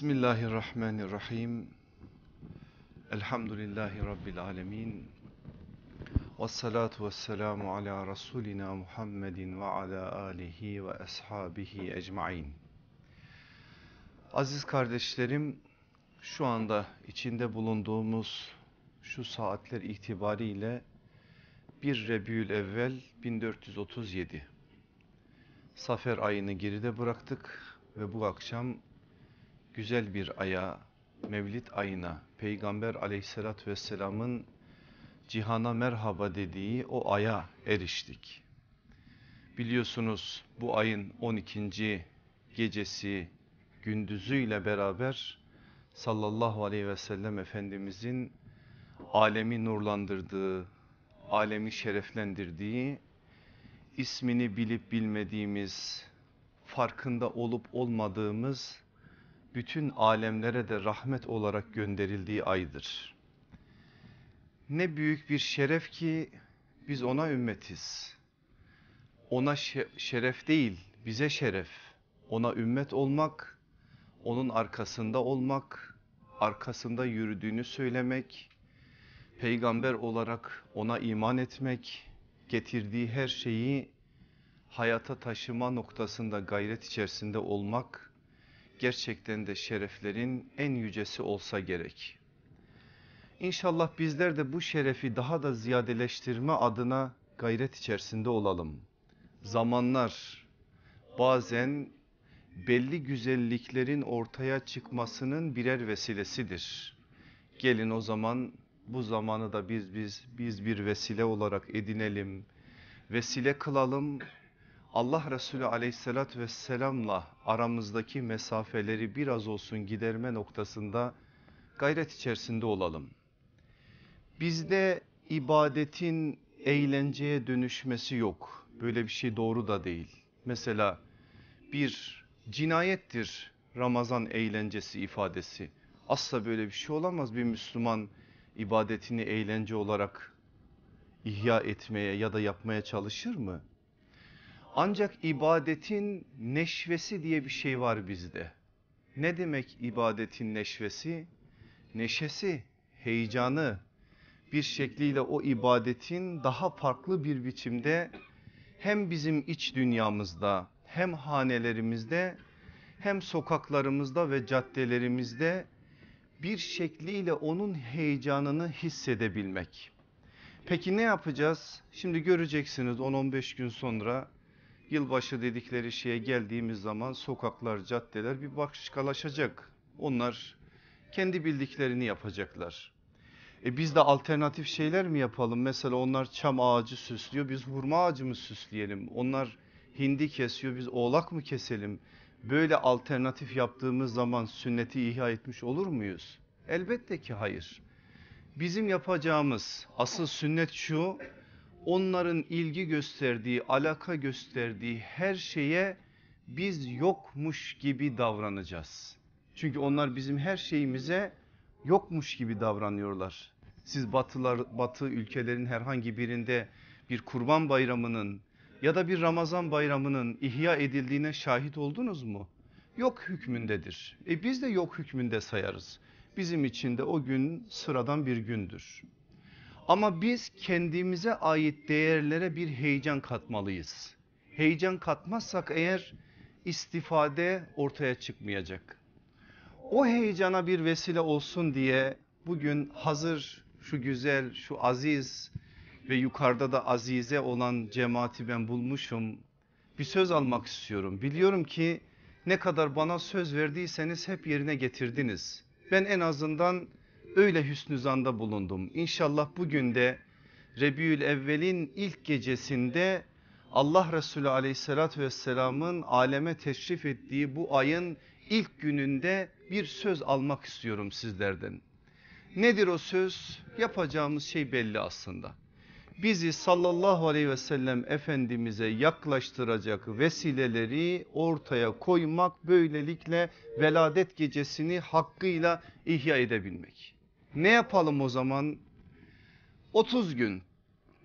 Bismillahirrahmanirrahim. Elhamdülillahi Rabbil alemin. Ve salatu ve selamu ala Resulina Muhammedin ve ala alihi ve ashabihi ecmain. Aziz kardeşlerim, şu anda içinde bulunduğumuz şu saatler itibariyle 1 Rebül Evvel 1437. Safer ayını geride bıraktık ve bu akşam güzel bir aya, Mevlid ayına, Peygamber aleyhissalatü vesselamın cihana merhaba dediği o aya eriştik. Biliyorsunuz bu ayın 12. gecesi gündüzüyle beraber sallallahu aleyhi ve sellem Efendimizin alemi nurlandırdığı, alemi şereflendirdiği, ismini bilip bilmediğimiz, farkında olup olmadığımız bütün alemlere de rahmet olarak gönderildiği aydır. Ne büyük bir şeref ki biz ona ümmetiz. Ona şeref değil bize şeref. Ona ümmet olmak, onun arkasında olmak, arkasında yürüdüğünü söylemek, peygamber olarak ona iman etmek, getirdiği her şeyi hayata taşıma noktasında gayret içerisinde olmak gerçekten de şereflerin en yücesi olsa gerek. İnşallah bizler de bu şerefi daha da ziyadeleştirme adına gayret içerisinde olalım. Zamanlar bazen belli güzelliklerin ortaya çıkmasının birer vesilesidir. Gelin o zaman bu zamanı da biz biz biz bir vesile olarak edinelim. Vesile kılalım Allah Resulü aleyhissalatü vesselamla aramızdaki mesafeleri biraz olsun giderme noktasında gayret içerisinde olalım. Bizde ibadetin eğlenceye dönüşmesi yok. Böyle bir şey doğru da değil. Mesela bir cinayettir Ramazan eğlencesi ifadesi. Asla böyle bir şey olamaz. Bir Müslüman ibadetini eğlence olarak ihya etmeye ya da yapmaya çalışır mı? Ancak ibadetin neşvesi diye bir şey var bizde. Ne demek ibadetin neşvesi? Neşesi, heyecanı bir şekliyle o ibadetin daha farklı bir biçimde hem bizim iç dünyamızda hem hanelerimizde hem sokaklarımızda ve caddelerimizde bir şekliyle onun heyecanını hissedebilmek. Peki ne yapacağız? Şimdi göreceksiniz 10-15 gün sonra yılbaşı dedikleri şeye geldiğimiz zaman sokaklar, caddeler bir başkalaşacak. Onlar kendi bildiklerini yapacaklar. E biz de alternatif şeyler mi yapalım? Mesela onlar çam ağacı süslüyor biz hurma ağacı mı süsleyelim? Onlar hindi kesiyor biz oğlak mı keselim? Böyle alternatif yaptığımız zaman sünneti ihya etmiş olur muyuz? Elbette ki hayır. Bizim yapacağımız asıl sünnet şu onların ilgi gösterdiği, alaka gösterdiği her şeye biz yokmuş gibi davranacağız. Çünkü onlar bizim her şeyimize yokmuş gibi davranıyorlar. Siz batılar, batı ülkelerin herhangi birinde bir kurban bayramının ya da bir Ramazan bayramının ihya edildiğine şahit oldunuz mu? Yok hükmündedir. E biz de yok hükmünde sayarız. Bizim için de o gün sıradan bir gündür. Ama biz kendimize ait değerlere bir heyecan katmalıyız. Heyecan katmazsak eğer istifade ortaya çıkmayacak. O heyecana bir vesile olsun diye bugün hazır şu güzel şu aziz ve yukarıda da azize olan cemaati ben bulmuşum. Bir söz almak istiyorum. Biliyorum ki ne kadar bana söz verdiyseniz hep yerine getirdiniz. Ben en azından öyle hüsnü zanda bulundum. İnşallah bugün de Rebiül Evvel'in ilk gecesinde Allah Resulü aleyhissalatü vesselamın aleme teşrif ettiği bu ayın ilk gününde bir söz almak istiyorum sizlerden. Nedir o söz? Yapacağımız şey belli aslında. Bizi sallallahu aleyhi ve sellem Efendimiz'e yaklaştıracak vesileleri ortaya koymak böylelikle veladet gecesini hakkıyla ihya edebilmek. Ne yapalım o zaman? 30 gün,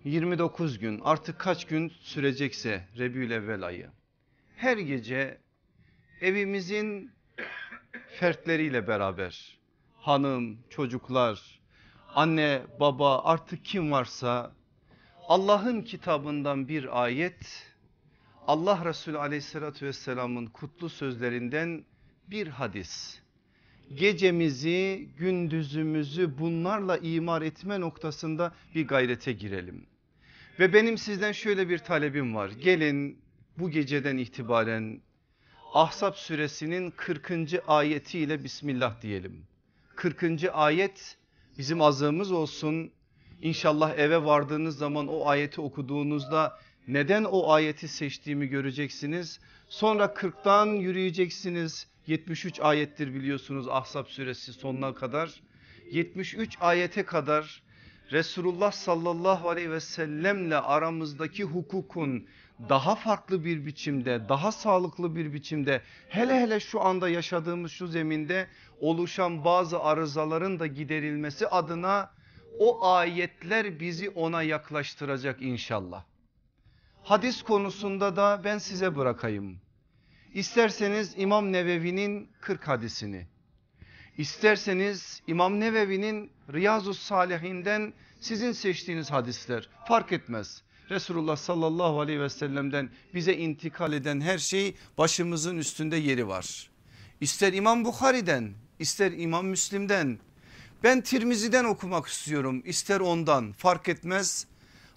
29 gün artık kaç gün sürecekse Rebül Evvel ayı. Her gece evimizin fertleriyle beraber hanım, çocuklar, anne, baba artık kim varsa Allah'ın kitabından bir ayet Allah Resulü aleyhissalatü vesselamın kutlu sözlerinden bir hadis. Gecemizi gündüzümüzü bunlarla imar etme noktasında bir gayrete girelim. Ve benim sizden şöyle bir talebim var. Gelin bu geceden itibaren Ahzab suresinin 40. ayetiyle Bismillah diyelim. 40. ayet bizim azığımız olsun. İnşallah eve vardığınız zaman o ayeti okuduğunuzda neden o ayeti seçtiğimi göreceksiniz. Sonra 40'tan yürüyeceksiniz. 73 ayettir biliyorsunuz Ahzab suresi sonuna kadar. 73 ayete kadar Resulullah sallallahu aleyhi ve sellemle aramızdaki hukukun daha farklı bir biçimde, daha sağlıklı bir biçimde hele hele şu anda yaşadığımız şu zeminde oluşan bazı arızaların da giderilmesi adına o ayetler bizi ona yaklaştıracak inşallah. Hadis konusunda da ben size bırakayım. İsterseniz İmam Nevevi'nin 40 hadisini, isterseniz İmam Nevevi'nin Riyazu Salihinden sizin seçtiğiniz hadisler fark etmez. Resulullah sallallahu aleyhi ve sellem'den bize intikal eden her şey başımızın üstünde yeri var. İster İmam Bukhari'den ister İmam Müslim'den ben Tirmizi'den okumak istiyorum ister ondan fark etmez.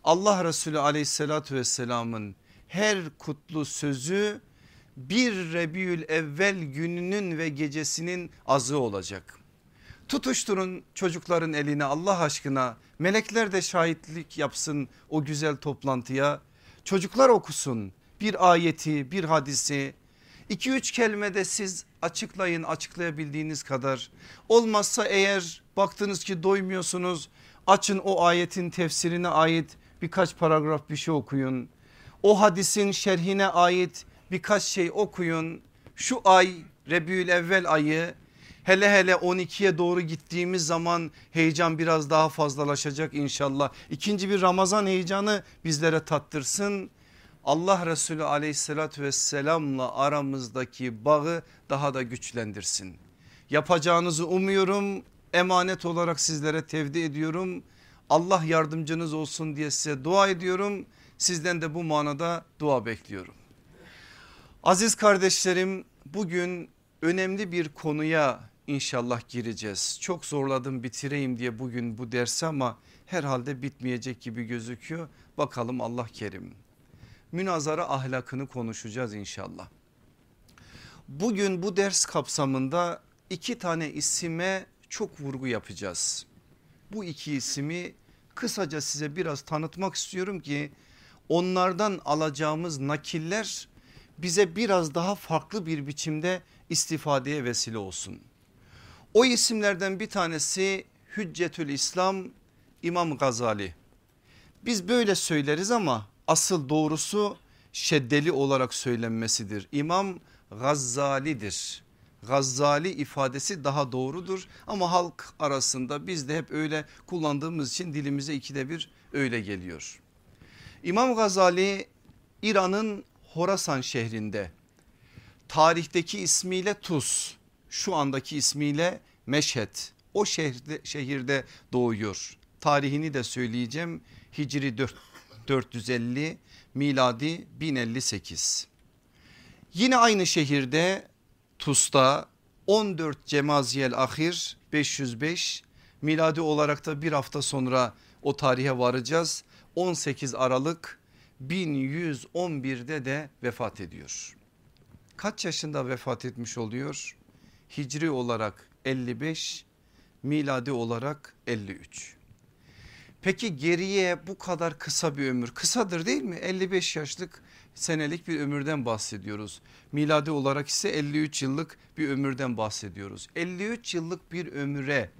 Allah Resulü aleyhissalatü vesselamın her kutlu sözü bir Rebiül evvel gününün ve gecesinin azı olacak. Tutuşturun çocukların eline Allah aşkına melekler de şahitlik yapsın o güzel toplantıya. Çocuklar okusun bir ayeti bir hadisi 2-3 kelimede siz açıklayın açıklayabildiğiniz kadar. Olmazsa eğer baktınız ki doymuyorsunuz açın o ayetin tefsirine ait birkaç paragraf bir şey okuyun. O hadisin şerhine ait birkaç şey okuyun. Şu ay Rebiül Evvel ayı hele hele 12'ye doğru gittiğimiz zaman heyecan biraz daha fazlalaşacak inşallah. İkinci bir Ramazan heyecanı bizlere tattırsın. Allah Resulü aleyhissalatü vesselamla aramızdaki bağı daha da güçlendirsin. Yapacağınızı umuyorum emanet olarak sizlere tevdi ediyorum. Allah yardımcınız olsun diye size dua ediyorum. Sizden de bu manada dua bekliyorum. Aziz kardeşlerim bugün önemli bir konuya inşallah gireceğiz. Çok zorladım bitireyim diye bugün bu dersi ama herhalde bitmeyecek gibi gözüküyor. Bakalım Allah kerim. Münazara ahlakını konuşacağız inşallah. Bugün bu ders kapsamında iki tane isime çok vurgu yapacağız. Bu iki ismi kısaca size biraz tanıtmak istiyorum ki onlardan alacağımız nakiller bize biraz daha farklı bir biçimde istifadeye vesile olsun. O isimlerden bir tanesi Hüccetül İslam İmam Gazali. Biz böyle söyleriz ama asıl doğrusu şeddeli olarak söylenmesidir. İmam Gazzali'dir. Gazzali ifadesi daha doğrudur ama halk arasında biz de hep öyle kullandığımız için dilimize ikide bir öyle geliyor. İmam Gazali İran'ın Horasan şehrinde tarihteki ismiyle Tuz şu andaki ismiyle Meşhed o şehirde, şehirde doğuyor. Tarihini de söyleyeceğim Hicri 4, 450 miladi 1058. Yine aynı şehirde Tus'ta 14 Cemaziyel Ahir 505 miladi olarak da bir hafta sonra o tarihe varacağız. 18 Aralık 1111'de de vefat ediyor. Kaç yaşında vefat etmiş oluyor? Hicri olarak 55 miladi olarak 53. Peki geriye bu kadar kısa bir ömür kısadır değil mi? 55 yaşlık senelik bir ömürden bahsediyoruz. Miladi olarak ise 53 yıllık bir ömürden bahsediyoruz. 53 yıllık bir ömüre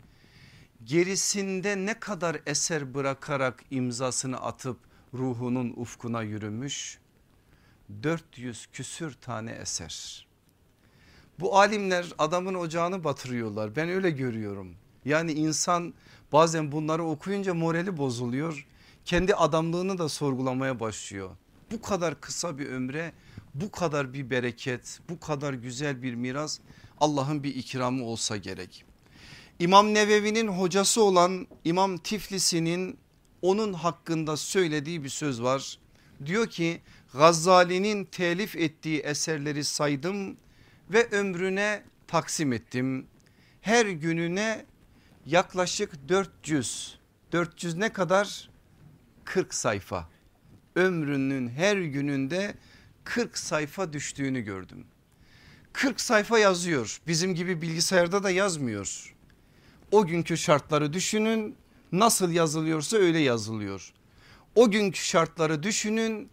gerisinde ne kadar eser bırakarak imzasını atıp ruhunun ufkuna yürümüş? 400 küsür tane eser. Bu alimler adamın ocağını batırıyorlar ben öyle görüyorum. Yani insan bazen bunları okuyunca morali bozuluyor. Kendi adamlığını da sorgulamaya başlıyor. Bu kadar kısa bir ömre bu kadar bir bereket bu kadar güzel bir miras Allah'ın bir ikramı olsa gerek. İmam Nevevi'nin hocası olan İmam Tiflisi'nin onun hakkında söylediği bir söz var. Diyor ki Gazali'nin telif ettiği eserleri saydım ve ömrüne taksim ettim. Her gününe yaklaşık 400 400 ne kadar 40 sayfa ömrünün her gününde 40 sayfa düştüğünü gördüm. 40 sayfa yazıyor bizim gibi bilgisayarda da yazmıyor. O günkü şartları düşünün nasıl yazılıyorsa öyle yazılıyor. O günkü şartları düşünün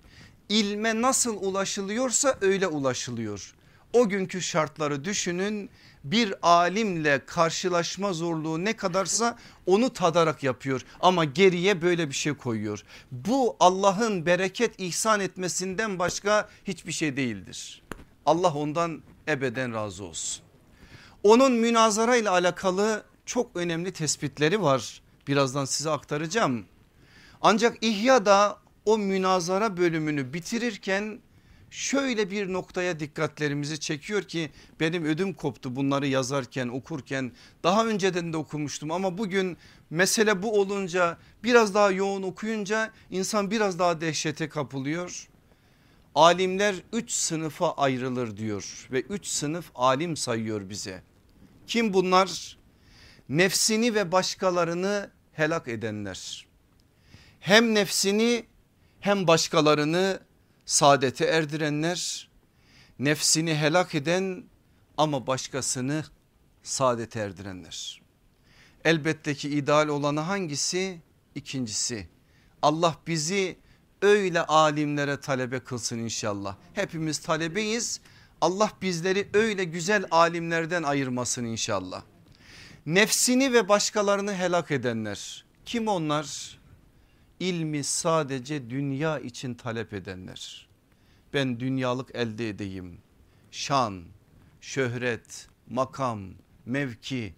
ilme nasıl ulaşılıyorsa öyle ulaşılıyor. O günkü şartları düşünün bir alimle karşılaşma zorluğu ne kadarsa onu tadarak yapıyor ama geriye böyle bir şey koyuyor. Bu Allah'ın bereket ihsan etmesinden başka hiçbir şey değildir. Allah ondan ebeden razı olsun. Onun münazara ile alakalı çok önemli tespitleri var. Birazdan size aktaracağım. Ancak İhya da o münazara bölümünü bitirirken şöyle bir noktaya dikkatlerimizi çekiyor ki benim ödüm koptu bunları yazarken okurken daha önceden de okumuştum ama bugün mesele bu olunca biraz daha yoğun okuyunca insan biraz daha dehşete kapılıyor. Alimler üç sınıfa ayrılır diyor ve üç sınıf alim sayıyor bize. Kim bunlar? Nefsini ve başkalarını helak edenler. Hem nefsini hem başkalarını saadete erdirenler nefsini helak eden ama başkasını saadete erdirenler. Elbette ki ideal olanı hangisi? İkincisi Allah bizi öyle alimlere talebe kılsın inşallah. Hepimiz talebeyiz. Allah bizleri öyle güzel alimlerden ayırmasın inşallah. Nefsini ve başkalarını helak edenler kim onlar? ilmi sadece dünya için talep edenler. Ben dünyalık elde edeyim. Şan, şöhret, makam, mevki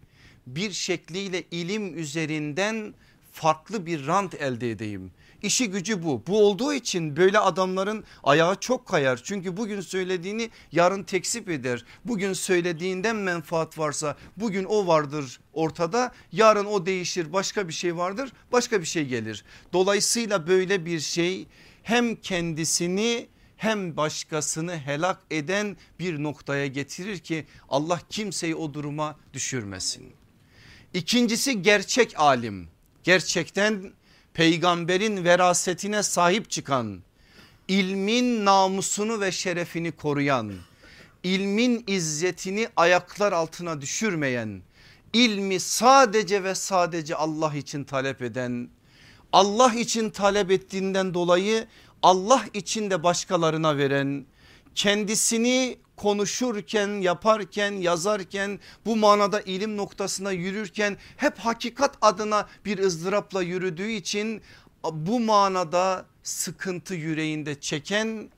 bir şekliyle ilim üzerinden farklı bir rant elde edeyim. İşi gücü bu. Bu olduğu için böyle adamların ayağı çok kayar. Çünkü bugün söylediğini yarın tekzip eder. Bugün söylediğinden menfaat varsa bugün o vardır ortada. Yarın o değişir başka bir şey vardır başka bir şey gelir. Dolayısıyla böyle bir şey hem kendisini hem başkasını helak eden bir noktaya getirir ki Allah kimseyi o duruma düşürmesin. İkincisi gerçek alim. Gerçekten peygamberin verasetine sahip çıkan, ilmin namusunu ve şerefini koruyan, ilmin izzetini ayaklar altına düşürmeyen, ilmi sadece ve sadece Allah için talep eden, Allah için talep ettiğinden dolayı Allah için de başkalarına veren, kendisini konuşurken yaparken yazarken bu manada ilim noktasına yürürken hep hakikat adına bir ızdırapla yürüdüğü için bu manada sıkıntı yüreğinde çeken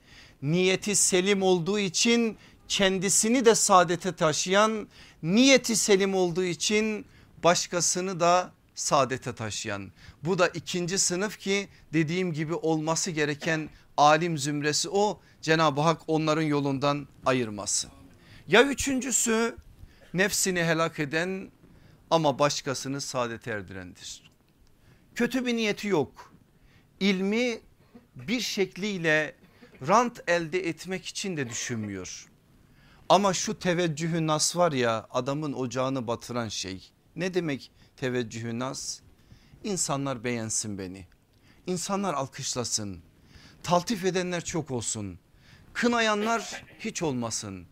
niyeti selim olduğu için kendisini de saadete taşıyan niyeti selim olduğu için başkasını da saadete taşıyan. Bu da ikinci sınıf ki dediğim gibi olması gereken alim zümresi o Cenab-ı Hak onların yolundan ayırmasın. Ya üçüncüsü nefsini helak eden ama başkasını saadet erdirendir. Kötü bir niyeti yok. İlmi bir şekliyle rant elde etmek için de düşünmüyor. Ama şu teveccühü nas var ya adamın ocağını batıran şey. Ne demek teveccühü nas? İnsanlar beğensin beni. İnsanlar alkışlasın. Taltif edenler çok olsun kınayanlar hiç olmasın.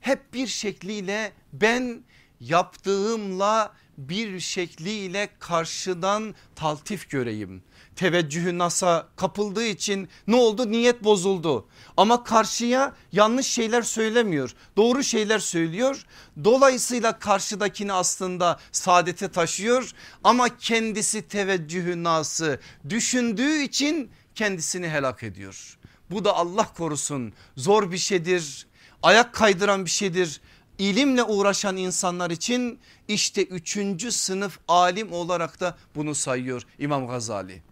Hep bir şekliyle ben yaptığımla bir şekliyle karşıdan taltif göreyim. Teveccühü nasa kapıldığı için ne oldu niyet bozuldu ama karşıya yanlış şeyler söylemiyor doğru şeyler söylüyor dolayısıyla karşıdakini aslında saadete taşıyor ama kendisi teveccühü nası düşündüğü için kendisini helak ediyor. Bu da Allah korusun zor bir şeydir. Ayak kaydıran bir şeydir. İlimle uğraşan insanlar için işte üçüncü sınıf alim olarak da bunu sayıyor İmam Gazali.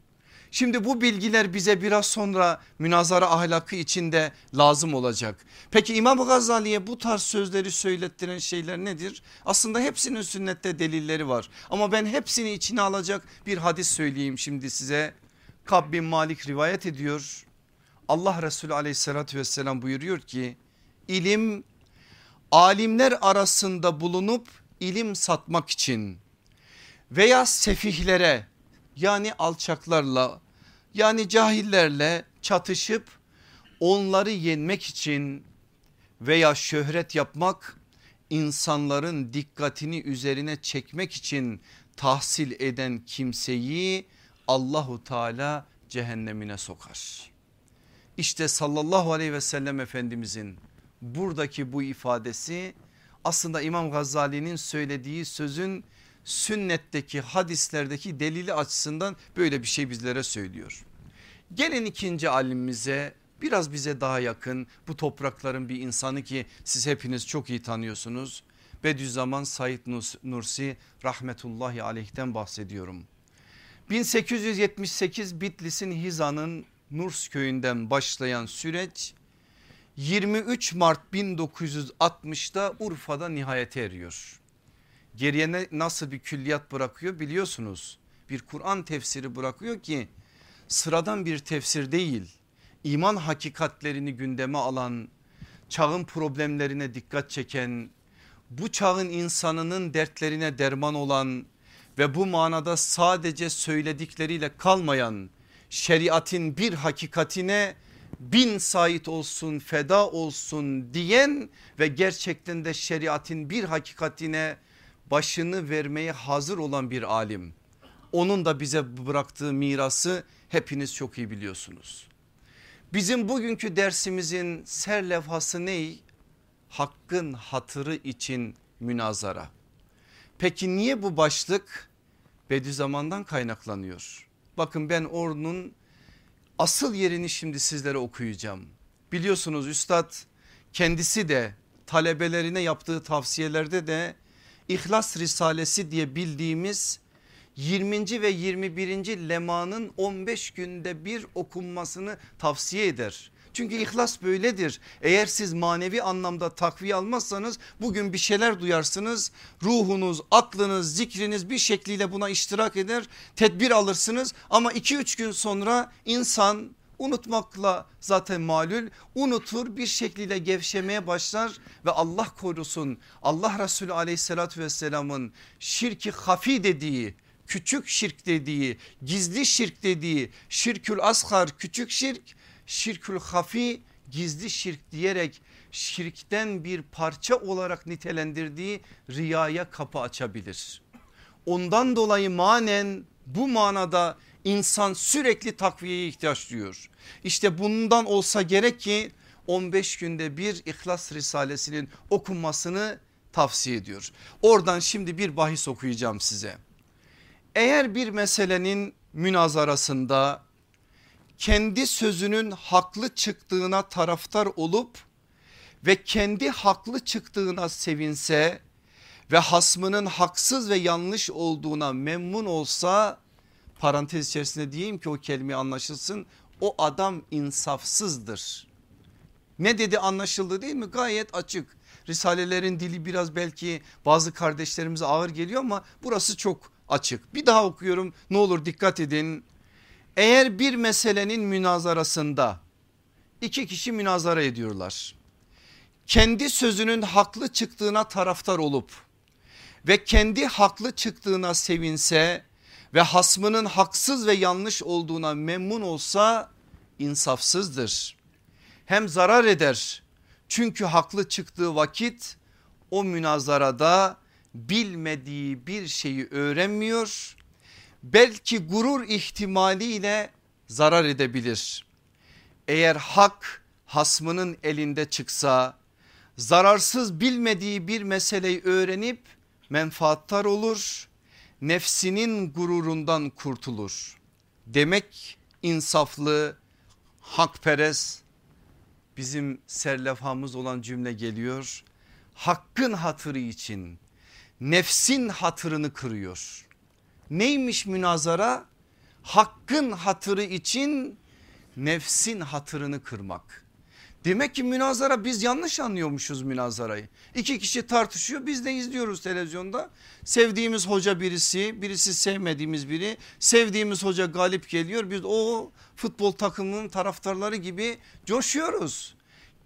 Şimdi bu bilgiler bize biraz sonra münazara ahlakı içinde lazım olacak. Peki İmam Gazali'ye bu tarz sözleri söylettiren şeyler nedir? Aslında hepsinin sünnette delilleri var. Ama ben hepsini içine alacak bir hadis söyleyeyim şimdi size. Kab bin Malik rivayet ediyor. Allah Resulü aleyhissalatü vesselam buyuruyor ki ilim alimler arasında bulunup ilim satmak için veya sefihlere yani alçaklarla yani cahillerle çatışıp onları yenmek için veya şöhret yapmak insanların dikkatini üzerine çekmek için tahsil eden kimseyi Allahu Teala cehennemine sokar. İşte sallallahu aleyhi ve sellem efendimizin buradaki bu ifadesi aslında İmam Gazali'nin söylediği sözün sünnetteki hadislerdeki delili açısından böyle bir şey bizlere söylüyor. Gelin ikinci alimimize biraz bize daha yakın bu toprakların bir insanı ki siz hepiniz çok iyi tanıyorsunuz. Bediüzzaman Said Nursi rahmetullahi aleyhten bahsediyorum. 1878 Bitlis'in Hiza'nın Nurs köyünden başlayan süreç 23 Mart 1960'da Urfa'da nihayete eriyor. Geriye ne, nasıl bir külliyat bırakıyor biliyorsunuz. Bir Kur'an tefsiri bırakıyor ki sıradan bir tefsir değil. İman hakikatlerini gündeme alan, çağın problemlerine dikkat çeken, bu çağın insanının dertlerine derman olan ve bu manada sadece söyledikleriyle kalmayan şeriatin bir hakikatine bin sait olsun feda olsun diyen ve gerçekten de şeriatin bir hakikatine başını vermeye hazır olan bir alim. Onun da bize bıraktığı mirası hepiniz çok iyi biliyorsunuz. Bizim bugünkü dersimizin serlevhası ne? Hakkın hatırı için münazara. Peki niye bu başlık? Bediüzzaman'dan kaynaklanıyor. Bakın ben onun asıl yerini şimdi sizlere okuyacağım. Biliyorsunuz üstad kendisi de talebelerine yaptığı tavsiyelerde de İhlas Risalesi diye bildiğimiz 20. ve 21. lemanın 15 günde bir okunmasını tavsiye eder. Çünkü ihlas böyledir. Eğer siz manevi anlamda takviye almazsanız bugün bir şeyler duyarsınız. Ruhunuz, aklınız, zikriniz bir şekliyle buna iştirak eder. Tedbir alırsınız ama 2-3 gün sonra insan unutmakla zaten malul unutur bir şekliyle gevşemeye başlar ve Allah korusun Allah Resulü aleyhissalatü vesselamın şirki hafi dediği küçük şirk dediği gizli şirk dediği şirkül asgar küçük şirk şirkül hafi gizli şirk diyerek şirkten bir parça olarak nitelendirdiği riyaya kapı açabilir. Ondan dolayı manen bu manada insan sürekli takviyeye ihtiyaç duyuyor. İşte bundan olsa gerek ki 15 günde bir İhlas Risalesinin okunmasını tavsiye ediyor. Oradan şimdi bir bahis okuyacağım size. Eğer bir meselenin münazarasında kendi sözünün haklı çıktığına taraftar olup ve kendi haklı çıktığına sevinse ve hasmının haksız ve yanlış olduğuna memnun olsa parantez içerisinde diyeyim ki o kelime anlaşılsın o adam insafsızdır. Ne dedi anlaşıldı değil mi gayet açık. Risalelerin dili biraz belki bazı kardeşlerimize ağır geliyor ama burası çok açık. Bir daha okuyorum ne olur dikkat edin. Eğer bir meselenin münazarasında iki kişi münazara ediyorlar. Kendi sözünün haklı çıktığına taraftar olup ve kendi haklı çıktığına sevinse ve hasmının haksız ve yanlış olduğuna memnun olsa insafsızdır. Hem zarar eder çünkü haklı çıktığı vakit o münazarada bilmediği bir şeyi öğrenmiyor. Belki gurur ihtimaliyle zarar edebilir. Eğer hak hasmının elinde çıksa zararsız bilmediği bir meseleyi öğrenip menfaattar olur nefsinin gururundan kurtulur. Demek insaflı, hakperest bizim serlefamız olan cümle geliyor. Hakkın hatırı için nefsin hatırını kırıyor. Neymiş münazara? Hakkın hatırı için nefsin hatırını kırmak. Demek ki münazara biz yanlış anlıyormuşuz münazarayı. İki kişi tartışıyor biz de izliyoruz televizyonda. Sevdiğimiz hoca birisi birisi sevmediğimiz biri sevdiğimiz hoca galip geliyor. Biz o futbol takımının taraftarları gibi coşuyoruz.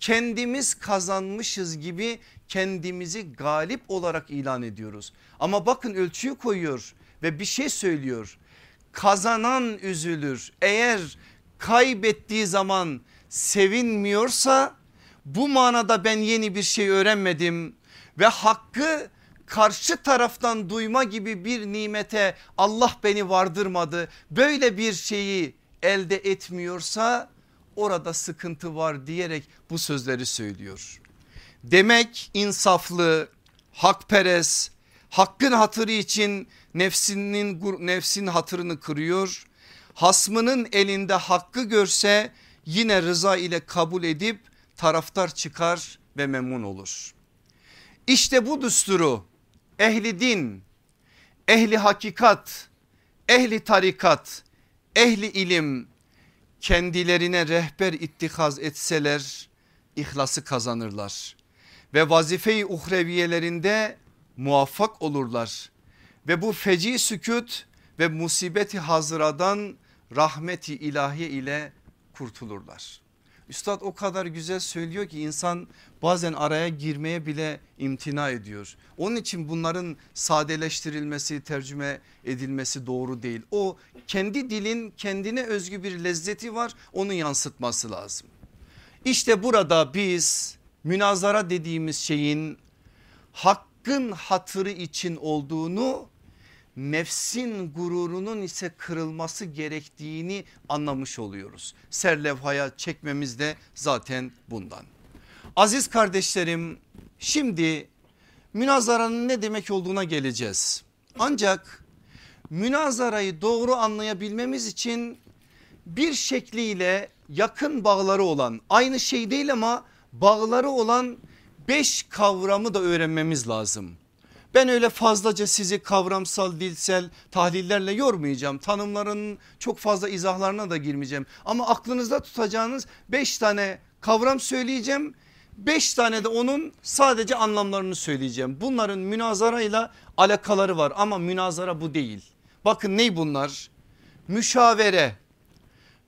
Kendimiz kazanmışız gibi kendimizi galip olarak ilan ediyoruz. Ama bakın ölçüyü koyuyor ve bir şey söylüyor. Kazanan üzülür eğer kaybettiği zaman sevinmiyorsa bu manada ben yeni bir şey öğrenmedim ve hakkı karşı taraftan duyma gibi bir nimete Allah beni vardırmadı. Böyle bir şeyi elde etmiyorsa orada sıkıntı var diyerek bu sözleri söylüyor. Demek insaflı, hakperest, hakkın hatırı için nefsinin nefsin hatırını kırıyor. Hasmının elinde hakkı görse yine rıza ile kabul edip taraftar çıkar ve memnun olur. İşte bu düsturu ehli din, ehli hakikat, ehli tarikat, ehli ilim kendilerine rehber ittihaz etseler ihlası kazanırlar ve vazife-i uhreviyelerinde muvaffak olurlar ve bu feci sükut ve musibeti hazıradan rahmeti ilahi ile kurtulurlar. Üstad o kadar güzel söylüyor ki insan bazen araya girmeye bile imtina ediyor. Onun için bunların sadeleştirilmesi tercüme edilmesi doğru değil. O kendi dilin kendine özgü bir lezzeti var onu yansıtması lazım. İşte burada biz münazara dediğimiz şeyin hakkın hatırı için olduğunu nefsin gururunun ise kırılması gerektiğini anlamış oluyoruz. Serlevhaya çekmemiz de zaten bundan. Aziz kardeşlerim şimdi münazaranın ne demek olduğuna geleceğiz. Ancak münazarayı doğru anlayabilmemiz için bir şekliyle yakın bağları olan aynı şey değil ama bağları olan beş kavramı da öğrenmemiz lazım. Ben öyle fazlaca sizi kavramsal dilsel tahlillerle yormayacağım. Tanımların çok fazla izahlarına da girmeyeceğim. Ama aklınızda tutacağınız 5 tane kavram söyleyeceğim. 5 tane de onun sadece anlamlarını söyleyeceğim. Bunların münazara alakaları var ama münazara bu değil. Bakın ney bunlar? Müşavere,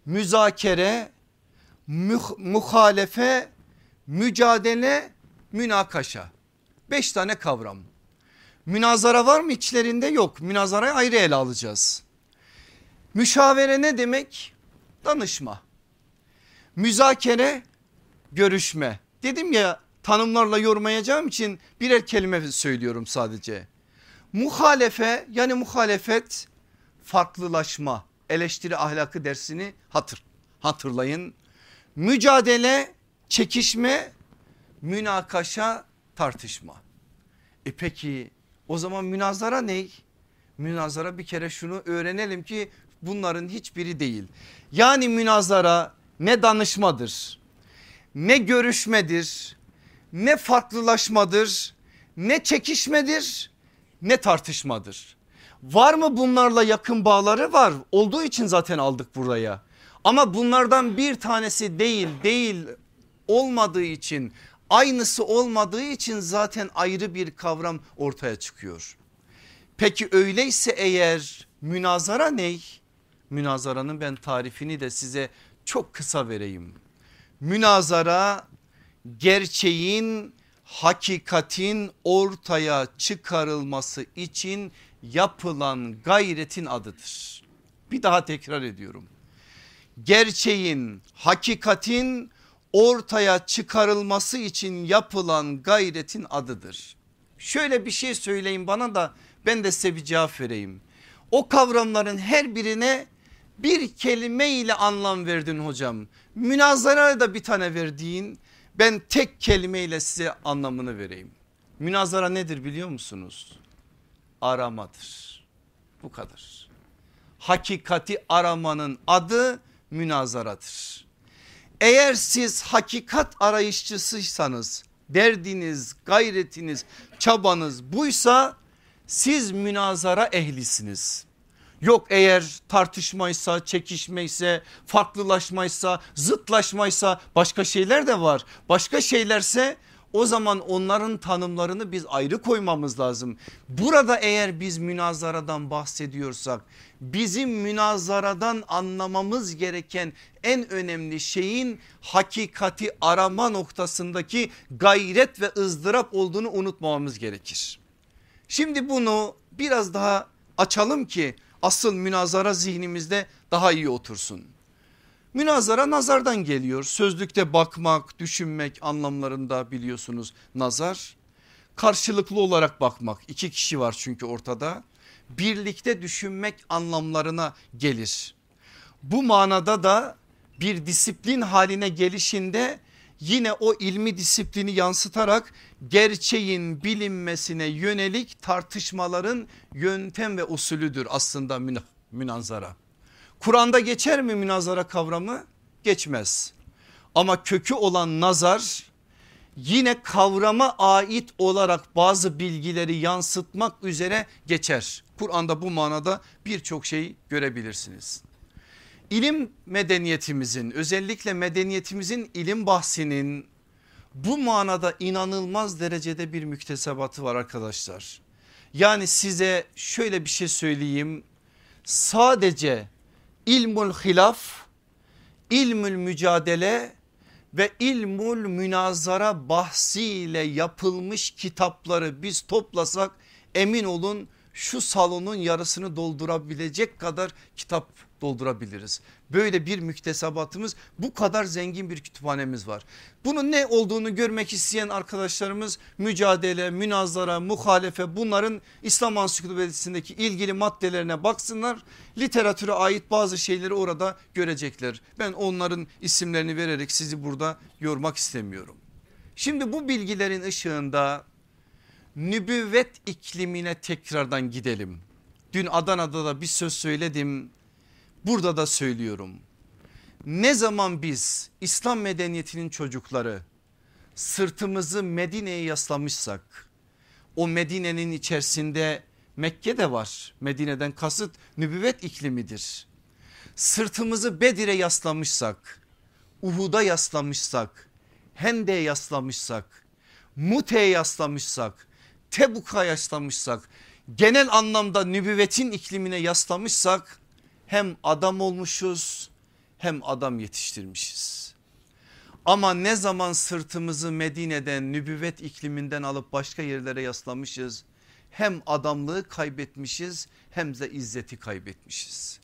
müzakere, muhalefe, mücadele, münakaşa. Beş tane kavram. Münazara var mı içlerinde? Yok. Münazarayı ayrı ele alacağız. Müşavere ne demek? Danışma. Müzakere görüşme. Dedim ya tanımlarla yormayacağım için birer kelime söylüyorum sadece. Muhalefe yani muhalefet farklılaşma eleştiri ahlakı dersini hatır, hatırlayın. Mücadele çekişme münakaşa tartışma. E peki o zaman münazara ne? Münazara bir kere şunu öğrenelim ki bunların hiçbiri değil. Yani münazara ne danışmadır, ne görüşmedir, ne farklılaşmadır, ne çekişmedir, ne tartışmadır. Var mı bunlarla yakın bağları var olduğu için zaten aldık buraya. Ama bunlardan bir tanesi değil değil olmadığı için aynısı olmadığı için zaten ayrı bir kavram ortaya çıkıyor. Peki öyleyse eğer münazara ne? Münazaranın ben tarifini de size çok kısa vereyim. Münazara gerçeğin hakikatin ortaya çıkarılması için yapılan gayretin adıdır. Bir daha tekrar ediyorum. Gerçeğin hakikatin ortaya çıkarılması için yapılan gayretin adıdır. Şöyle bir şey söyleyin bana da ben de size bir cevap vereyim. O kavramların her birine bir kelime ile anlam verdin hocam. Münazara da bir tane verdiğin ben tek kelimeyle size anlamını vereyim. Münazara nedir biliyor musunuz? Aramadır. Bu kadar. Hakikati aramanın adı münazaradır. Eğer siz hakikat arayışçısıysanız derdiniz, gayretiniz, çabanız buysa siz münazara ehlisiniz. Yok eğer tartışmaysa, çekişmeyse, farklılaşmaysa, zıtlaşmaysa başka şeyler de var. Başka şeylerse o zaman onların tanımlarını biz ayrı koymamız lazım. Burada eğer biz münazaradan bahsediyorsak bizim münazaradan anlamamız gereken en önemli şeyin hakikati arama noktasındaki gayret ve ızdırap olduğunu unutmamamız gerekir. Şimdi bunu biraz daha açalım ki asıl münazara zihnimizde daha iyi otursun. Münazara nazardan geliyor. Sözlükte bakmak, düşünmek anlamlarında biliyorsunuz nazar. Karşılıklı olarak bakmak. iki kişi var çünkü ortada. Birlikte düşünmek anlamlarına gelir. Bu manada da bir disiplin haline gelişinde yine o ilmi disiplini yansıtarak gerçeğin bilinmesine yönelik tartışmaların yöntem ve usulüdür aslında münazara. Kur'an'da geçer mi münazara kavramı? Geçmez. Ama kökü olan nazar yine kavrama ait olarak bazı bilgileri yansıtmak üzere geçer. Kur'an'da bu manada birçok şey görebilirsiniz. İlim medeniyetimizin özellikle medeniyetimizin ilim bahsinin bu manada inanılmaz derecede bir müktesebatı var arkadaşlar. Yani size şöyle bir şey söyleyeyim. Sadece ilmul hilaf, ilmül mücadele ve ilmul münazara bahsiyle yapılmış kitapları biz toplasak emin olun şu salonun yarısını doldurabilecek kadar kitap doldurabiliriz. Böyle bir müktesebatımız bu kadar zengin bir kütüphanemiz var. Bunun ne olduğunu görmek isteyen arkadaşlarımız mücadele, münazara, muhalefe bunların İslam ansiklopedisindeki ilgili maddelerine baksınlar. Literatüre ait bazı şeyleri orada görecekler. Ben onların isimlerini vererek sizi burada yormak istemiyorum. Şimdi bu bilgilerin ışığında nübüvvet iklimine tekrardan gidelim. Dün Adana'da da bir söz söyledim. Burada da söylüyorum. Ne zaman biz İslam medeniyetinin çocukları sırtımızı Medine'ye yaslamışsak o Medine'nin içerisinde Mekke de var. Medine'den kasıt nübüvvet iklimidir. Sırtımızı Bedir'e yaslamışsak, Uhud'a yaslamışsak, Hende'ye yaslamışsak, Mute'ye yaslamışsak, Tebuk'a yaslamışsak, genel anlamda nübüvvetin iklimine yaslamışsak hem adam olmuşuz hem adam yetiştirmişiz. Ama ne zaman sırtımızı Medine'den nübüvvet ikliminden alıp başka yerlere yaslamışız hem adamlığı kaybetmişiz hem de izzeti kaybetmişiz.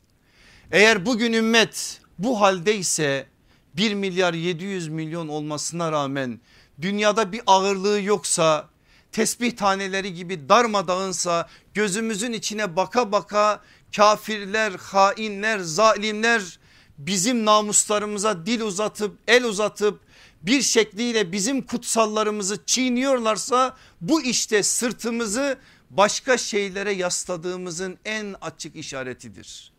Eğer bugün ümmet bu haldeyse 1 milyar 700 milyon olmasına rağmen dünyada bir ağırlığı yoksa tesbih taneleri gibi darmadağınsa gözümüzün içine baka baka kafirler, hainler, zalimler bizim namuslarımıza dil uzatıp el uzatıp bir şekliyle bizim kutsallarımızı çiğniyorlarsa bu işte sırtımızı başka şeylere yasladığımızın en açık işaretidir.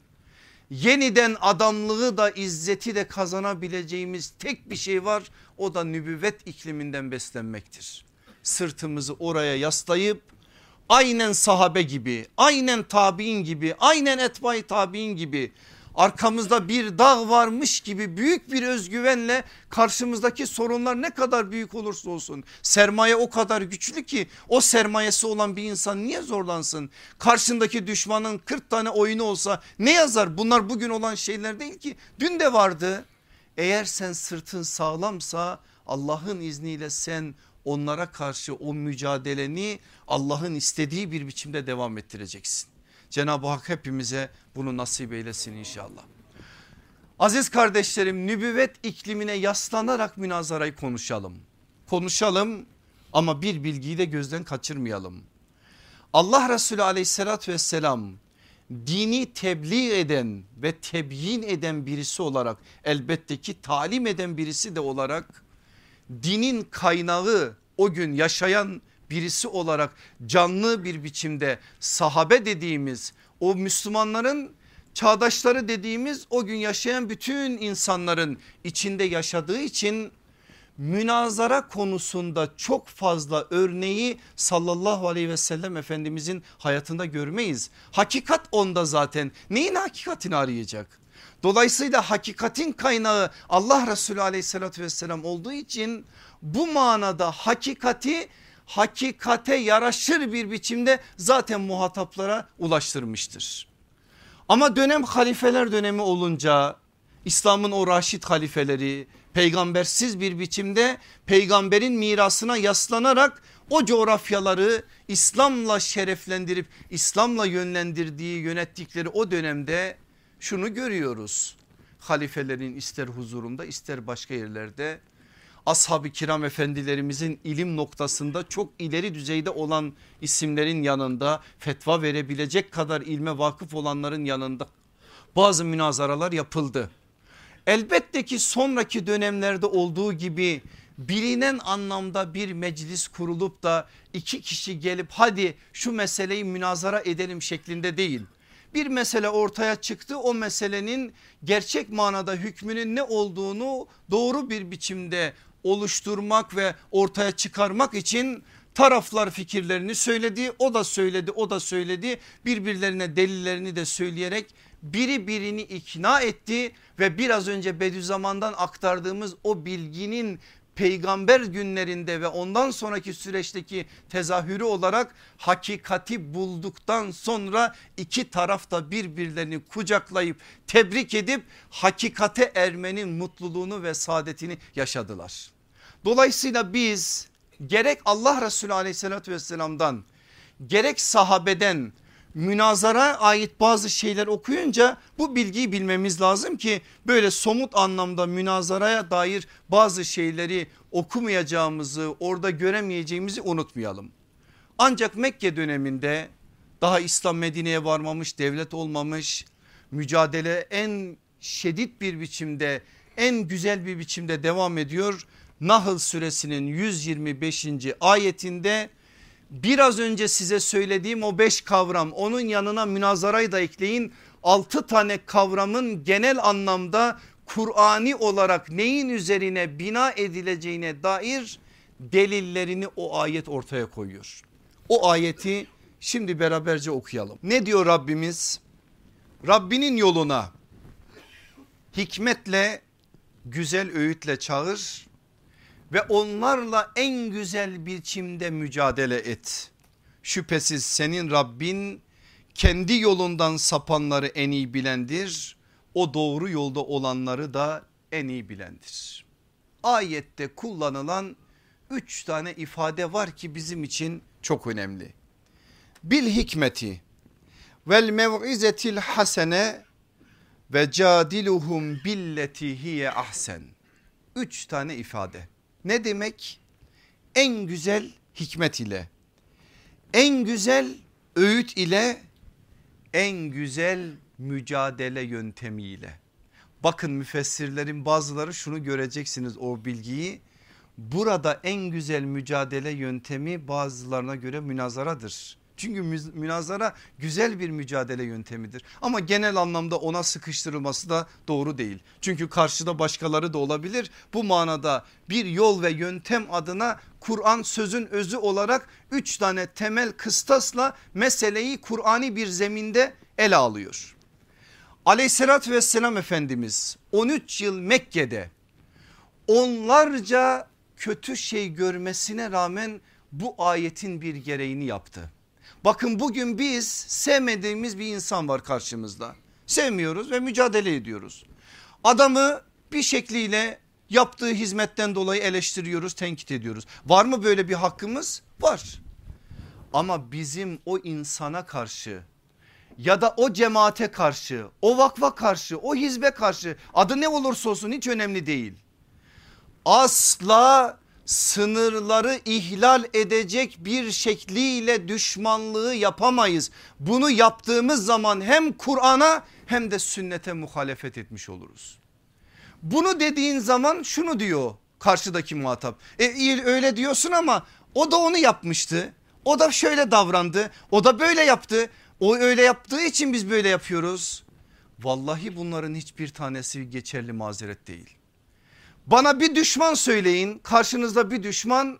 Yeniden adamlığı da izzeti de kazanabileceğimiz tek bir şey var o da nübüvvet ikliminden beslenmektir. Sırtımızı oraya yaslayıp aynen sahabe gibi aynen tabi'in gibi aynen etbay tabi'in gibi arkamızda bir dağ varmış gibi büyük bir özgüvenle karşımızdaki sorunlar ne kadar büyük olursa olsun sermaye o kadar güçlü ki o sermayesi olan bir insan niye zorlansın? Karşındaki düşmanın 40 tane oyunu olsa ne yazar? Bunlar bugün olan şeyler değil ki dün de vardı. Eğer sen sırtın sağlamsa Allah'ın izniyle sen onlara karşı o mücadeleni Allah'ın istediği bir biçimde devam ettireceksin. Cenab-ı Hak hepimize bunu nasip eylesin inşallah. Aziz kardeşlerim nübüvvet iklimine yaslanarak münazarayı konuşalım. Konuşalım ama bir bilgiyi de gözden kaçırmayalım. Allah Resulü aleyhissalatü vesselam dini tebliğ eden ve tebyin eden birisi olarak elbette ki talim eden birisi de olarak dinin kaynağı o gün yaşayan birisi olarak canlı bir biçimde sahabe dediğimiz o Müslümanların çağdaşları dediğimiz o gün yaşayan bütün insanların içinde yaşadığı için münazara konusunda çok fazla örneği sallallahu aleyhi ve sellem efendimizin hayatında görmeyiz. Hakikat onda zaten neyin hakikatini arayacak? Dolayısıyla hakikatin kaynağı Allah Resulü aleyhissalatü vesselam olduğu için bu manada hakikati hakikate yaraşır bir biçimde zaten muhataplara ulaştırmıştır. Ama dönem halifeler dönemi olunca İslam'ın o raşit halifeleri peygambersiz bir biçimde peygamberin mirasına yaslanarak o coğrafyaları İslam'la şereflendirip İslam'la yönlendirdiği yönettikleri o dönemde şunu görüyoruz. Halifelerin ister huzurunda ister başka yerlerde ashab-ı kiram efendilerimizin ilim noktasında çok ileri düzeyde olan isimlerin yanında fetva verebilecek kadar ilme vakıf olanların yanında bazı münazaralar yapıldı. Elbette ki sonraki dönemlerde olduğu gibi bilinen anlamda bir meclis kurulup da iki kişi gelip hadi şu meseleyi münazara edelim şeklinde değil. Bir mesele ortaya çıktı o meselenin gerçek manada hükmünün ne olduğunu doğru bir biçimde oluşturmak ve ortaya çıkarmak için taraflar fikirlerini söyledi o da söyledi o da söyledi. Birbirlerine delillerini de söyleyerek biri birini ikna etti ve biraz önce Bediüzzaman'dan aktardığımız o bilginin peygamber günlerinde ve ondan sonraki süreçteki tezahürü olarak hakikati bulduktan sonra iki tarafta birbirlerini kucaklayıp tebrik edip hakikate ermenin mutluluğunu ve saadetini yaşadılar. Dolayısıyla biz gerek Allah Resulü aleyhissalatü vesselamdan gerek sahabeden münazara ait bazı şeyler okuyunca bu bilgiyi bilmemiz lazım ki böyle somut anlamda münazaraya dair bazı şeyleri okumayacağımızı orada göremeyeceğimizi unutmayalım. Ancak Mekke döneminde daha İslam Medine'ye varmamış devlet olmamış mücadele en şiddet bir biçimde en güzel bir biçimde devam ediyor. Nahl suresinin 125. ayetinde biraz önce size söylediğim o beş kavram onun yanına münazarayı da ekleyin. Altı tane kavramın genel anlamda Kur'ani olarak neyin üzerine bina edileceğine dair delillerini o ayet ortaya koyuyor. O ayeti şimdi beraberce okuyalım. Ne diyor Rabbimiz? Rabbinin yoluna hikmetle güzel öğütle çağır ve onlarla en güzel biçimde mücadele et. Şüphesiz senin Rabbin kendi yolundan sapanları en iyi bilendir. O doğru yolda olanları da en iyi bilendir. Ayette kullanılan üç tane ifade var ki bizim için çok önemli. Bil hikmeti vel mev'izetil hasene ve cadiluhum billeti hiye ahsen. Üç tane ifade. Ne demek? En güzel hikmet ile, en güzel öğüt ile, en güzel mücadele yöntemiyle. Bakın müfessirlerin bazıları şunu göreceksiniz o bilgiyi. Burada en güzel mücadele yöntemi bazılarına göre münazaradır. Çünkü münazara güzel bir mücadele yöntemidir. Ama genel anlamda ona sıkıştırılması da doğru değil. Çünkü karşıda başkaları da olabilir. Bu manada bir yol ve yöntem adına Kur'an sözün özü olarak üç tane temel kıstasla meseleyi Kur'ani bir zeminde ele alıyor. Aleyhissalatü vesselam Efendimiz 13 yıl Mekke'de onlarca kötü şey görmesine rağmen bu ayetin bir gereğini yaptı. Bakın bugün biz sevmediğimiz bir insan var karşımızda. Sevmiyoruz ve mücadele ediyoruz. Adamı bir şekliyle yaptığı hizmetten dolayı eleştiriyoruz, tenkit ediyoruz. Var mı böyle bir hakkımız? Var. Ama bizim o insana karşı ya da o cemaate karşı, o vakfa karşı, o hizbe karşı adı ne olursa olsun hiç önemli değil. Asla sınırları ihlal edecek bir şekliyle düşmanlığı yapamayız. Bunu yaptığımız zaman hem Kur'an'a hem de sünnete muhalefet etmiş oluruz. Bunu dediğin zaman şunu diyor karşıdaki muhatap. E öyle diyorsun ama o da onu yapmıştı. O da şöyle davrandı. O da böyle yaptı. O öyle yaptığı için biz böyle yapıyoruz. Vallahi bunların hiçbir tanesi geçerli mazeret değil. Bana bir düşman söyleyin karşınızda bir düşman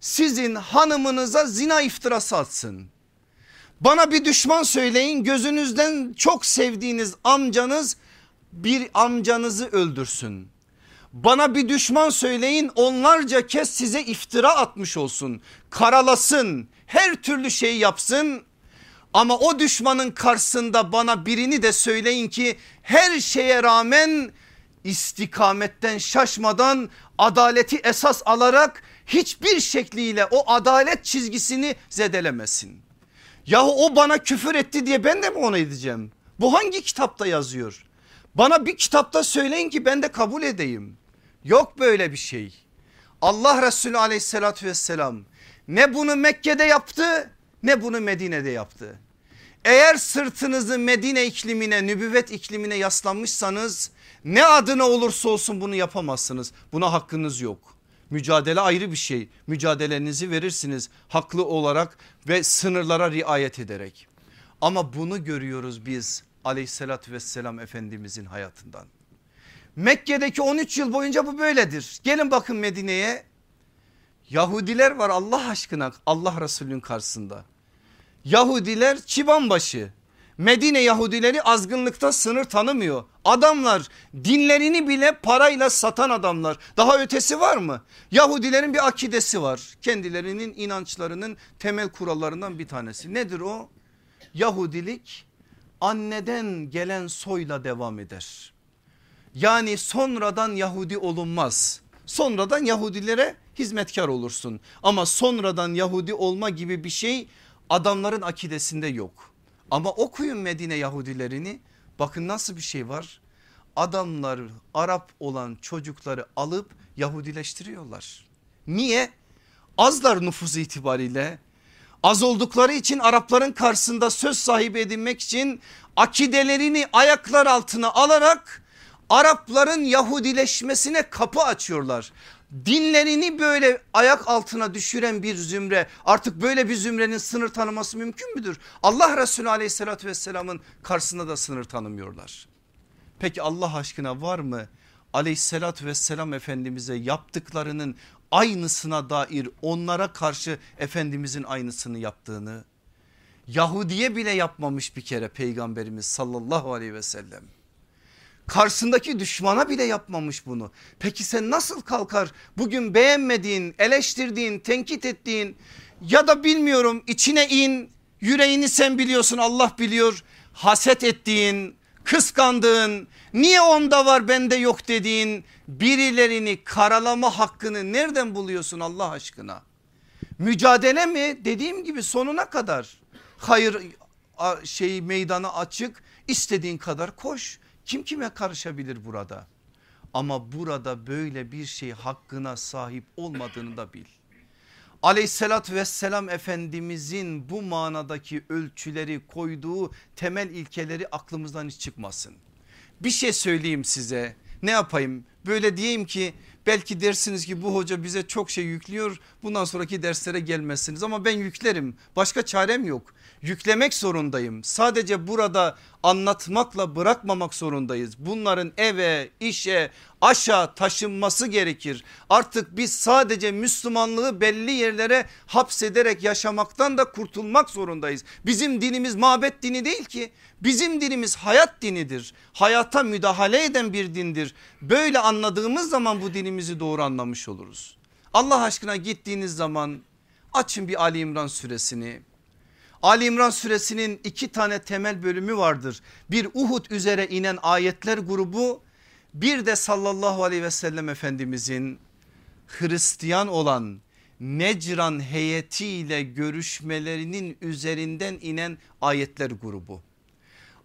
sizin hanımınıza zina iftirası atsın. Bana bir düşman söyleyin gözünüzden çok sevdiğiniz amcanız bir amcanızı öldürsün. Bana bir düşman söyleyin onlarca kez size iftira atmış olsun. Karalasın her türlü şey yapsın. Ama o düşmanın karşısında bana birini de söyleyin ki her şeye rağmen istikametten şaşmadan adaleti esas alarak hiçbir şekliyle o adalet çizgisini zedelemesin. Yahu o bana küfür etti diye ben de mi ona edeceğim? Bu hangi kitapta yazıyor? Bana bir kitapta söyleyin ki ben de kabul edeyim. Yok böyle bir şey. Allah Resulü aleyhissalatü vesselam ne bunu Mekke'de yaptı ne bunu Medine'de yaptı. Eğer sırtınızı Medine iklimine nübüvvet iklimine yaslanmışsanız ne adına olursa olsun bunu yapamazsınız. Buna hakkınız yok. Mücadele ayrı bir şey. Mücadelenizi verirsiniz haklı olarak ve sınırlara riayet ederek. Ama bunu görüyoruz biz aleyhissalatü vesselam efendimizin hayatından. Mekke'deki 13 yıl boyunca bu böyledir. Gelin bakın Medine'ye. Yahudiler var Allah aşkına Allah Resulü'nün karşısında. Yahudiler çibanbaşı. Medine Yahudileri azgınlıkta sınır tanımıyor. Adamlar dinlerini bile parayla satan adamlar. Daha ötesi var mı? Yahudilerin bir akidesi var. Kendilerinin inançlarının temel kurallarından bir tanesi. Nedir o? Yahudilik anneden gelen soyla devam eder. Yani sonradan Yahudi olunmaz. Sonradan Yahudilere hizmetkar olursun. Ama sonradan Yahudi olma gibi bir şey adamların akidesinde yok. Ama okuyun Medine Yahudilerini bakın nasıl bir şey var. Adamlar Arap olan çocukları alıp Yahudileştiriyorlar. Niye? Azlar nüfus itibariyle az oldukları için Arapların karşısında söz sahibi edinmek için akidelerini ayaklar altına alarak Arapların Yahudileşmesine kapı açıyorlar. Dinlerini böyle ayak altına düşüren bir zümre artık böyle bir zümrenin sınır tanıması mümkün müdür? Allah Resulü aleyhissalatü vesselamın karşısında da sınır tanımıyorlar. Peki Allah aşkına var mı aleyhissalatü vesselam efendimize yaptıklarının aynısına dair onlara karşı efendimizin aynısını yaptığını Yahudiye bile yapmamış bir kere peygamberimiz sallallahu aleyhi ve sellem. Karşısındaki düşmana bile yapmamış bunu. Peki sen nasıl kalkar bugün beğenmediğin, eleştirdiğin, tenkit ettiğin ya da bilmiyorum içine in, yüreğini sen biliyorsun Allah biliyor. Haset ettiğin, kıskandığın, niye onda var bende yok dediğin birilerini karalama hakkını nereden buluyorsun Allah aşkına? Mücadele mi? Dediğim gibi sonuna kadar. Hayır şey meydanı açık istediğin kadar koş. Kim kime karışabilir burada? Ama burada böyle bir şey hakkına sahip olmadığını da bil. Aleyhissalat vesselam Efendimizin bu manadaki ölçüleri koyduğu temel ilkeleri aklımızdan hiç çıkmasın. Bir şey söyleyeyim size ne yapayım böyle diyeyim ki belki dersiniz ki bu hoca bize çok şey yüklüyor bundan sonraki derslere gelmezsiniz ama ben yüklerim başka çarem yok yüklemek zorundayım. Sadece burada anlatmakla bırakmamak zorundayız. Bunların eve, işe, aşağı taşınması gerekir. Artık biz sadece Müslümanlığı belli yerlere hapsederek yaşamaktan da kurtulmak zorundayız. Bizim dinimiz mabet dini değil ki. Bizim dinimiz hayat dinidir. Hayata müdahale eden bir dindir. Böyle anladığımız zaman bu dinimizi doğru anlamış oluruz. Allah aşkına gittiğiniz zaman açın bir Ali İmran suresini Ali İmran suresinin iki tane temel bölümü vardır. Bir Uhud üzere inen ayetler grubu bir de sallallahu aleyhi ve sellem efendimizin Hristiyan olan Necran heyetiyle görüşmelerinin üzerinden inen ayetler grubu.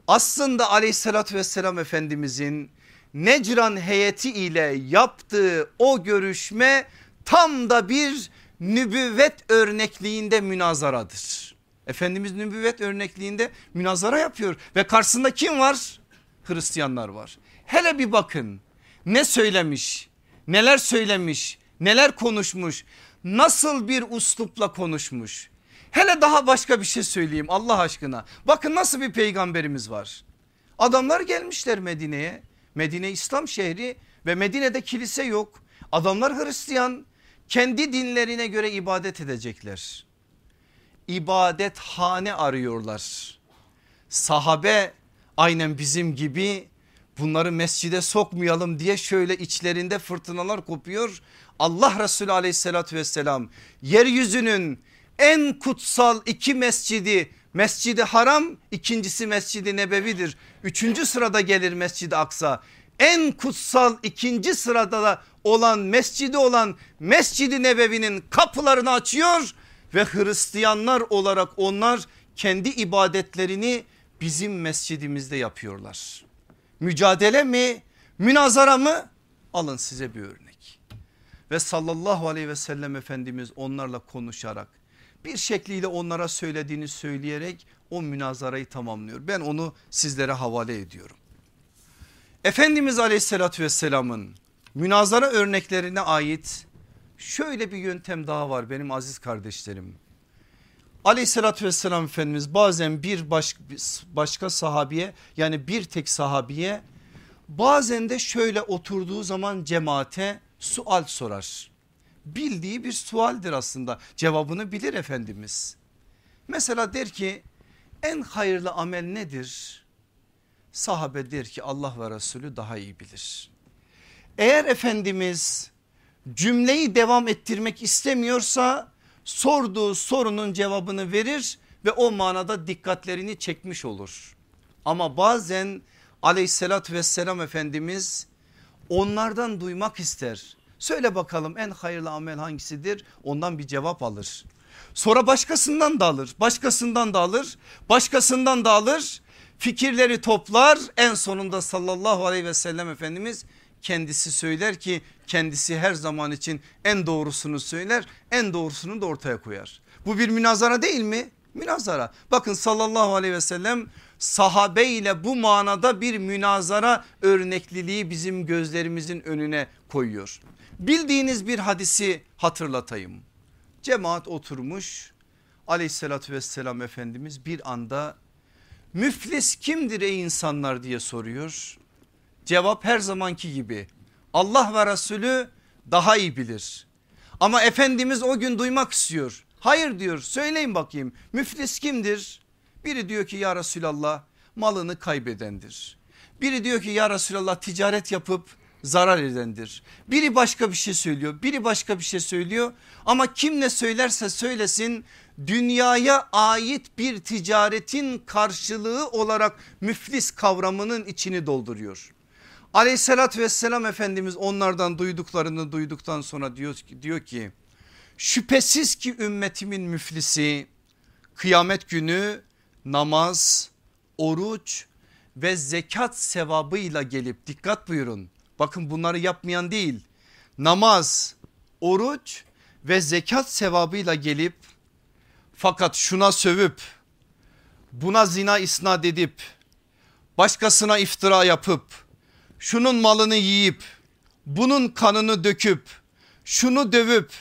Aslında aleyhissalatü vesselam efendimizin Necran heyeti ile yaptığı o görüşme tam da bir nübüvvet örnekliğinde münazaradır. Efendimiz nübüvvet örnekliğinde münazara yapıyor ve karşısında kim var? Hristiyanlar var. Hele bir bakın ne söylemiş, neler söylemiş, neler konuşmuş, nasıl bir uslupla konuşmuş. Hele daha başka bir şey söyleyeyim Allah aşkına. Bakın nasıl bir peygamberimiz var. Adamlar gelmişler Medine'ye. Medine İslam şehri ve Medine'de kilise yok. Adamlar Hristiyan kendi dinlerine göre ibadet edecekler. İbadet hane arıyorlar. Sahabe aynen bizim gibi bunları mescide sokmayalım diye şöyle içlerinde fırtınalar kopuyor. Allah Resulü aleyhissalatü vesselam yeryüzünün en kutsal iki mescidi Mescidi Haram ikincisi Mescidi Nebevidir. Üçüncü sırada gelir Mescidi Aksa. En kutsal ikinci sırada da olan mescidi olan Mescidi Nebevi'nin kapılarını açıyor ve Hristiyanlar olarak onlar kendi ibadetlerini bizim mescidimizde yapıyorlar. Mücadele mi münazara mı alın size bir örnek. Ve sallallahu aleyhi ve sellem Efendimiz onlarla konuşarak bir şekliyle onlara söylediğini söyleyerek o münazarayı tamamlıyor. Ben onu sizlere havale ediyorum. Efendimiz aleyhissalatü vesselamın münazara örneklerine ait şöyle bir yöntem daha var benim aziz kardeşlerim. Aleyhissalatü vesselam Efendimiz bazen bir baş, başka sahabiye yani bir tek sahabiye bazen de şöyle oturduğu zaman cemaate sual sorar bildiği bir sualdir aslında cevabını bilir Efendimiz. Mesela der ki en hayırlı amel nedir? Sahabe der ki Allah ve Resulü daha iyi bilir. Eğer Efendimiz cümleyi devam ettirmek istemiyorsa sorduğu sorunun cevabını verir ve o manada dikkatlerini çekmiş olur. Ama bazen aleyhissalatü vesselam Efendimiz onlardan duymak ister. Söyle bakalım en hayırlı amel hangisidir? Ondan bir cevap alır. Sonra başkasından da alır, başkasından da alır, başkasından da alır. Fikirleri toplar en sonunda sallallahu aleyhi ve sellem Efendimiz kendisi söyler ki kendisi her zaman için en doğrusunu söyler en doğrusunu da ortaya koyar. Bu bir münazara değil mi? Münazara. Bakın sallallahu aleyhi ve sellem sahabe ile bu manada bir münazara örnekliliği bizim gözlerimizin önüne koyuyor. Bildiğiniz bir hadisi hatırlatayım. Cemaat oturmuş aleyhissalatü vesselam Efendimiz bir anda müflis kimdir ey insanlar diye soruyor. Cevap her zamanki gibi Allah ve Resulü daha iyi bilir. Ama Efendimiz o gün duymak istiyor. Hayır diyor söyleyin bakayım müflis kimdir? Biri diyor ki ya Resulallah malını kaybedendir. Biri diyor ki ya Resulallah ticaret yapıp zarar edendir. Biri başka bir şey söylüyor biri başka bir şey söylüyor ama kim ne söylerse söylesin dünyaya ait bir ticaretin karşılığı olarak müflis kavramının içini dolduruyor. Aleyhissalatü vesselam Efendimiz onlardan duyduklarını duyduktan sonra diyor, diyor ki şüphesiz ki ümmetimin müflisi kıyamet günü namaz, oruç ve zekat sevabıyla gelip dikkat buyurun. Bakın bunları yapmayan değil. Namaz, oruç ve zekat sevabıyla gelip fakat şuna sövüp buna zina isnat edip başkasına iftira yapıp şunun malını yiyip bunun kanını döküp şunu dövüp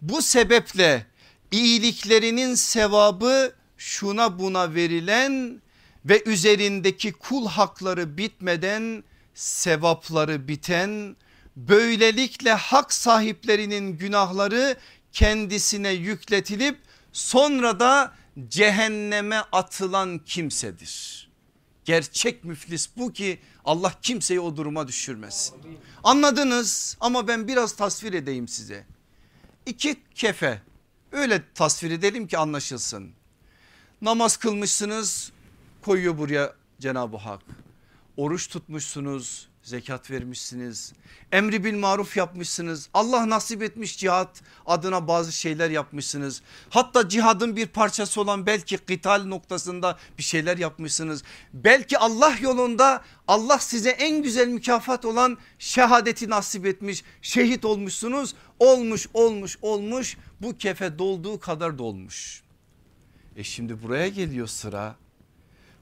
bu sebeple iyiliklerinin sevabı şuna buna verilen ve üzerindeki kul hakları bitmeden sevapları biten böylelikle hak sahiplerinin günahları kendisine yükletilip sonra da cehenneme atılan kimsedir. Gerçek müflis bu ki Allah kimseyi o duruma düşürmesin. Anladınız ama ben biraz tasvir edeyim size. İki kefe öyle tasvir edelim ki anlaşılsın. Namaz kılmışsınız koyuyor buraya Cenab-ı Hak oruç tutmuşsunuz zekat vermişsiniz emri bil maruf yapmışsınız Allah nasip etmiş cihat adına bazı şeyler yapmışsınız. Hatta cihadın bir parçası olan belki kıtal noktasında bir şeyler yapmışsınız. Belki Allah yolunda Allah size en güzel mükafat olan şehadeti nasip etmiş şehit olmuşsunuz. Olmuş olmuş olmuş bu kefe dolduğu kadar dolmuş. E şimdi buraya geliyor sıra.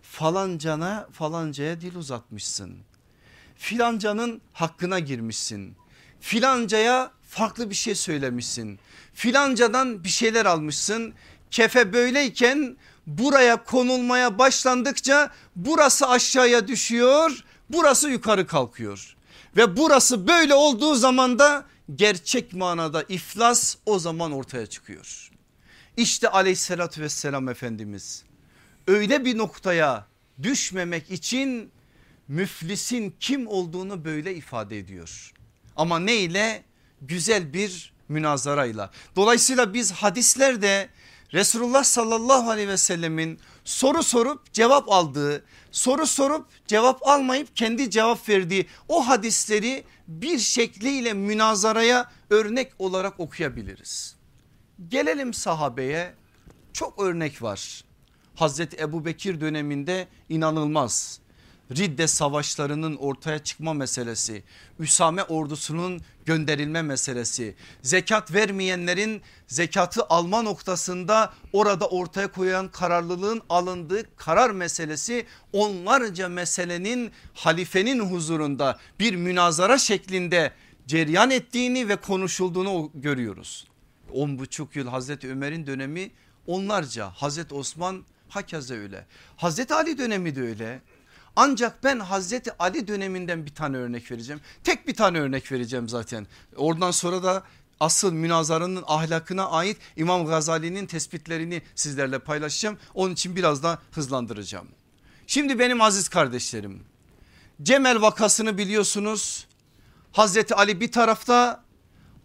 Falancana falancaya dil uzatmışsın. Filancanın hakkına girmişsin. Filancaya farklı bir şey söylemişsin. Filancadan bir şeyler almışsın. Kefe böyleyken buraya konulmaya başlandıkça burası aşağıya düşüyor burası yukarı kalkıyor. Ve burası böyle olduğu zaman da gerçek manada iflas o zaman ortaya çıkıyor. İşte aleyhissalatü vesselam Efendimiz öyle bir noktaya düşmemek için müflisin kim olduğunu böyle ifade ediyor. Ama ne ile? Güzel bir münazarayla. Dolayısıyla biz hadislerde Resulullah sallallahu aleyhi ve sellemin soru sorup cevap aldığı, soru sorup cevap almayıp kendi cevap verdiği o hadisleri bir şekliyle münazaraya örnek olarak okuyabiliriz. Gelelim sahabeye çok örnek var. Hazreti Ebu Bekir döneminde inanılmaz Ridde savaşlarının ortaya çıkma meselesi, Üsame ordusunun gönderilme meselesi, zekat vermeyenlerin zekatı alma noktasında orada ortaya koyan kararlılığın alındığı karar meselesi onlarca meselenin halifenin huzurunda bir münazara şeklinde ceryan ettiğini ve konuşulduğunu görüyoruz. On buçuk yıl Hazreti Ömer'in dönemi onlarca Hazreti Osman hakeza öyle. Hazreti Ali dönemi de öyle. Ancak ben Hazreti Ali döneminden bir tane örnek vereceğim. Tek bir tane örnek vereceğim zaten. Oradan sonra da asıl münazarının ahlakına ait İmam Gazali'nin tespitlerini sizlerle paylaşacağım. Onun için biraz da hızlandıracağım. Şimdi benim aziz kardeşlerim Cemel vakasını biliyorsunuz. Hazreti Ali bir tarafta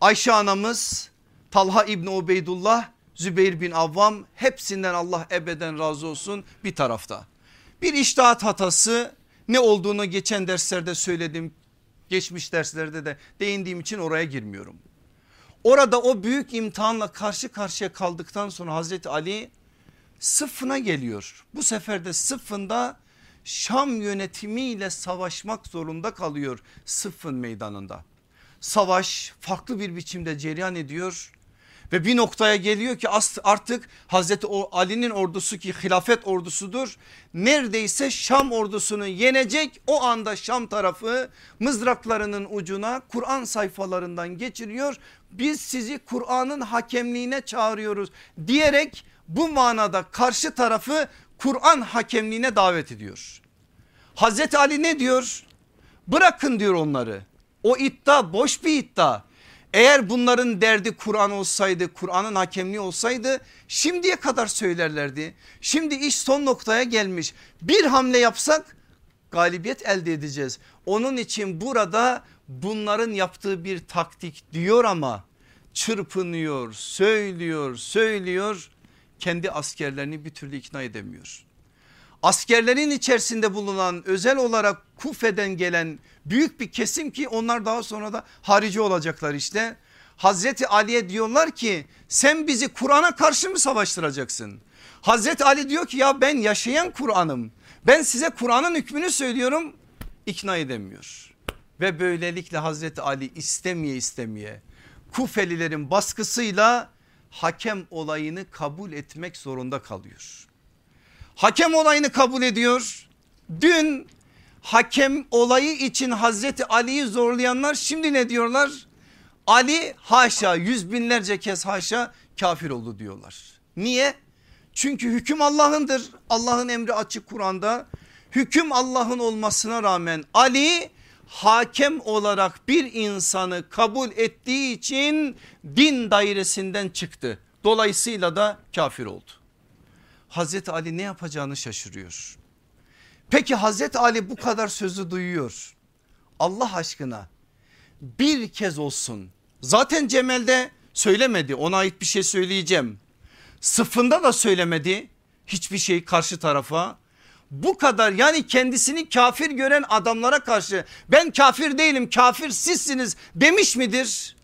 Ayşe anamız Talha İbni Ubeydullah Zübeyir bin Avvam hepsinden Allah ebeden razı olsun bir tarafta. Bir iştahat hatası ne olduğunu geçen derslerde söyledim. Geçmiş derslerde de değindiğim için oraya girmiyorum. Orada o büyük imtihanla karşı karşıya kaldıktan sonra Hazreti Ali sıfına geliyor. Bu sefer de sıfında Şam yönetimiyle savaşmak zorunda kalıyor sıfın meydanında. Savaş farklı bir biçimde cereyan ediyor ve bir noktaya geliyor ki artık Hazreti Ali'nin ordusu ki hilafet ordusudur. Neredeyse Şam ordusunu yenecek o anda Şam tarafı mızraklarının ucuna Kur'an sayfalarından geçiriyor. Biz sizi Kur'an'ın hakemliğine çağırıyoruz diyerek bu manada karşı tarafı Kur'an hakemliğine davet ediyor. Hazreti Ali ne diyor? Bırakın diyor onları. O iddia boş bir iddia. Eğer bunların derdi Kur'an olsaydı Kur'an'ın hakemliği olsaydı şimdiye kadar söylerlerdi. Şimdi iş son noktaya gelmiş bir hamle yapsak galibiyet elde edeceğiz. Onun için burada bunların yaptığı bir taktik diyor ama çırpınıyor söylüyor söylüyor kendi askerlerini bir türlü ikna edemiyor. Askerlerin içerisinde bulunan özel olarak Kufe'den gelen büyük bir kesim ki onlar daha sonra da harici olacaklar işte. Hazreti Ali'ye diyorlar ki sen bizi Kur'an'a karşı mı savaştıracaksın? Hazreti Ali diyor ki ya ben yaşayan Kur'an'ım. Ben size Kur'an'ın hükmünü söylüyorum ikna edemiyor. Ve böylelikle Hazreti Ali istemeye istemeye Kufelilerin baskısıyla hakem olayını kabul etmek zorunda kalıyor. Hakem olayını kabul ediyor. Dün hakem olayı için Hazreti Ali'yi zorlayanlar şimdi ne diyorlar? Ali haşa yüz binlerce kez haşa kafir oldu diyorlar. Niye? Çünkü hüküm Allah'ındır. Allah'ın emri açık Kur'an'da. Hüküm Allah'ın olmasına rağmen Ali hakem olarak bir insanı kabul ettiği için din dairesinden çıktı. Dolayısıyla da kafir oldu. Hazreti Ali ne yapacağını şaşırıyor. Peki Hazreti Ali bu kadar sözü duyuyor. Allah aşkına bir kez olsun zaten Cemel'de söylemedi ona ait bir şey söyleyeceğim. Sıfında da söylemedi hiçbir şey karşı tarafa. Bu kadar yani kendisini kafir gören adamlara karşı ben kafir değilim kafir sizsiniz demiş midir?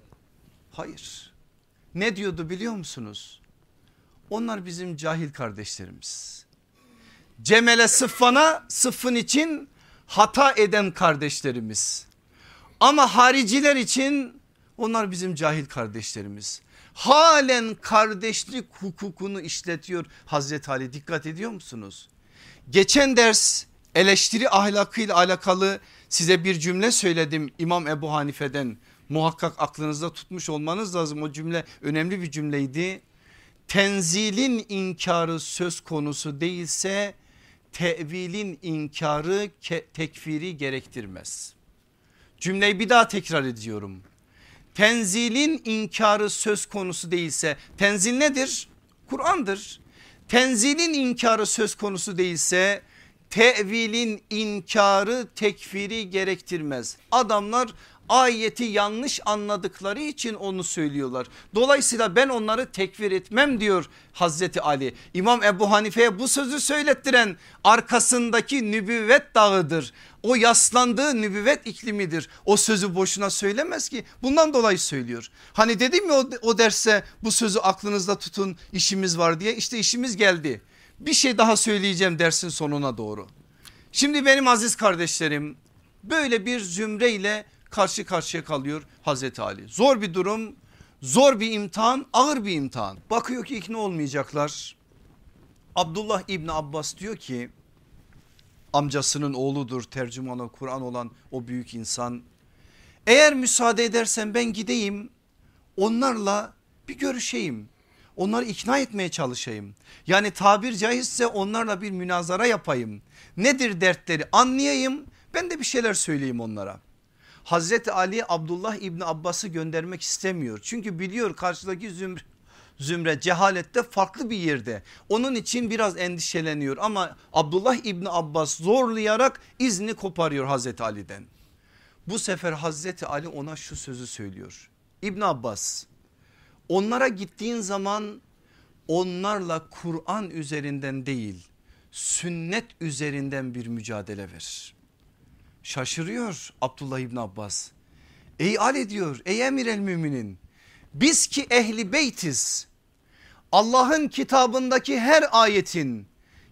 Hayır. Ne diyordu biliyor musunuz? Onlar bizim cahil kardeşlerimiz. Cemele sıffana sıffın için hata eden kardeşlerimiz. Ama hariciler için onlar bizim cahil kardeşlerimiz. Halen kardeşlik hukukunu işletiyor Hazreti Ali dikkat ediyor musunuz? Geçen ders eleştiri ahlakıyla alakalı size bir cümle söyledim İmam Ebu Hanife'den. Muhakkak aklınızda tutmuş olmanız lazım o cümle önemli bir cümleydi. Tenzilin inkarı söz konusu değilse tevilin inkarı tekfiri gerektirmez. Cümleyi bir daha tekrar ediyorum. Tenzilin inkarı söz konusu değilse tenzil nedir? Kur'an'dır. Tenzilin inkarı söz konusu değilse tevilin inkarı tekfiri gerektirmez. Adamlar ayeti yanlış anladıkları için onu söylüyorlar. Dolayısıyla ben onları tekfir etmem diyor Hazreti Ali. İmam Ebu Hanife'ye bu sözü söylettiren arkasındaki nübüvvet dağıdır. O yaslandığı nübüvvet iklimidir. O sözü boşuna söylemez ki bundan dolayı söylüyor. Hani dedim ya o, derse bu sözü aklınızda tutun işimiz var diye işte işimiz geldi. Bir şey daha söyleyeceğim dersin sonuna doğru. Şimdi benim aziz kardeşlerim böyle bir zümreyle karşı karşıya kalıyor Hazreti Ali. Zor bir durum, zor bir imtihan, ağır bir imtihan. Bakıyor ki ikna olmayacaklar. Abdullah İbni Abbas diyor ki amcasının oğludur tercümanı Kur'an olan o büyük insan. Eğer müsaade edersen ben gideyim onlarla bir görüşeyim. Onları ikna etmeye çalışayım. Yani tabir caizse onlarla bir münazara yapayım. Nedir dertleri anlayayım ben de bir şeyler söyleyeyim onlara. Hazreti Ali Abdullah İbni Abbas'ı göndermek istemiyor. Çünkü biliyor karşıdaki zümre, zümre cehalette farklı bir yerde. Onun için biraz endişeleniyor ama Abdullah İbni Abbas zorlayarak izni koparıyor Hazreti Ali'den. Bu sefer Hazreti Ali ona şu sözü söylüyor. İbn Abbas onlara gittiğin zaman onlarla Kur'an üzerinden değil sünnet üzerinden bir mücadele ver. Şaşırıyor Abdullah İbn Abbas. Ey Ali diyor ey emir el müminin biz ki ehli beytiz Allah'ın kitabındaki her ayetin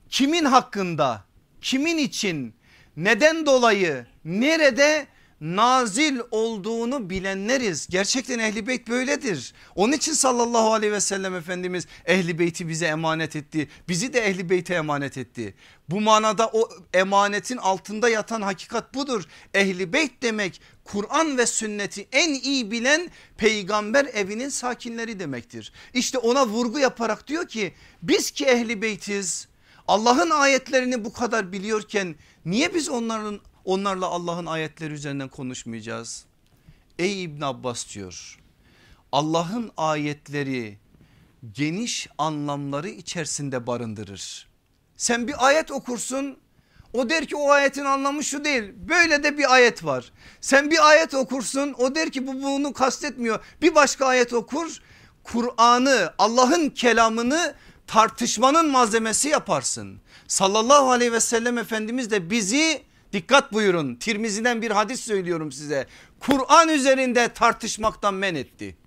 kimin hakkında kimin için neden dolayı nerede nazil olduğunu bilenleriz. Gerçekten ehli beyt böyledir. Onun için sallallahu aleyhi ve sellem Efendimiz ehli beyti bize emanet etti. Bizi de ehli beyte emanet etti. Bu manada o emanetin altında yatan hakikat budur. Ehli beyt demek Kur'an ve sünneti en iyi bilen peygamber evinin sakinleri demektir. İşte ona vurgu yaparak diyor ki biz ki ehli beytiz Allah'ın ayetlerini bu kadar biliyorken niye biz onların Onlarla Allah'ın ayetleri üzerinden konuşmayacağız. Ey İbn Abbas diyor Allah'ın ayetleri geniş anlamları içerisinde barındırır. Sen bir ayet okursun o der ki o ayetin anlamı şu değil böyle de bir ayet var. Sen bir ayet okursun o der ki bu bunu kastetmiyor bir başka ayet okur Kur'an'ı Allah'ın kelamını tartışmanın malzemesi yaparsın. Sallallahu aleyhi ve sellem Efendimiz de bizi Dikkat buyurun Tirmizi'den bir hadis söylüyorum size. Kur'an üzerinde tartışmaktan men etti.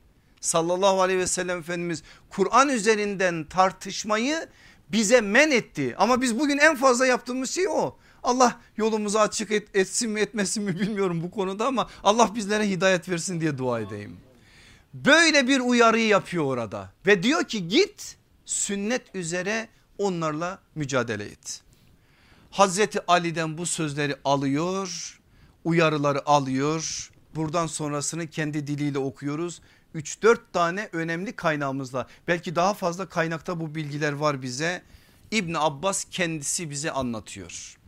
Sallallahu aleyhi ve sellem Efendimiz Kur'an üzerinden tartışmayı bize men etti. Ama biz bugün en fazla yaptığımız şey o. Allah yolumuzu açık et, etsin mi etmesin mi bilmiyorum bu konuda ama Allah bizlere hidayet versin diye dua edeyim. Böyle bir uyarıyı yapıyor orada ve diyor ki git sünnet üzere onlarla mücadele et. Hazreti Ali'den bu sözleri alıyor uyarıları alıyor buradan sonrasını kendi diliyle okuyoruz 3-4 tane önemli kaynağımızla belki daha fazla kaynakta bu bilgiler var bize İbn Abbas kendisi bize anlatıyor.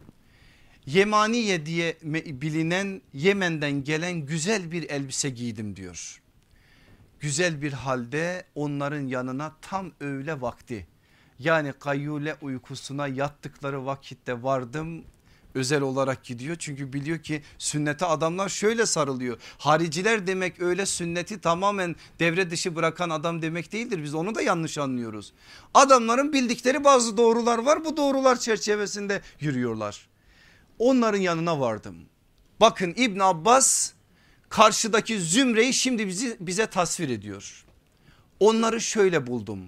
Yemaniye diye bilinen Yemen'den gelen güzel bir elbise giydim diyor. Güzel bir halde onların yanına tam öğle vakti yani kayyule uykusuna yattıkları vakitte vardım özel olarak gidiyor. Çünkü biliyor ki sünnete adamlar şöyle sarılıyor. Hariciler demek öyle sünneti tamamen devre dışı bırakan adam demek değildir. Biz onu da yanlış anlıyoruz. Adamların bildikleri bazı doğrular var. Bu doğrular çerçevesinde yürüyorlar. Onların yanına vardım. Bakın İbn Abbas karşıdaki zümreyi şimdi bizi, bize tasvir ediyor. Onları şöyle buldum.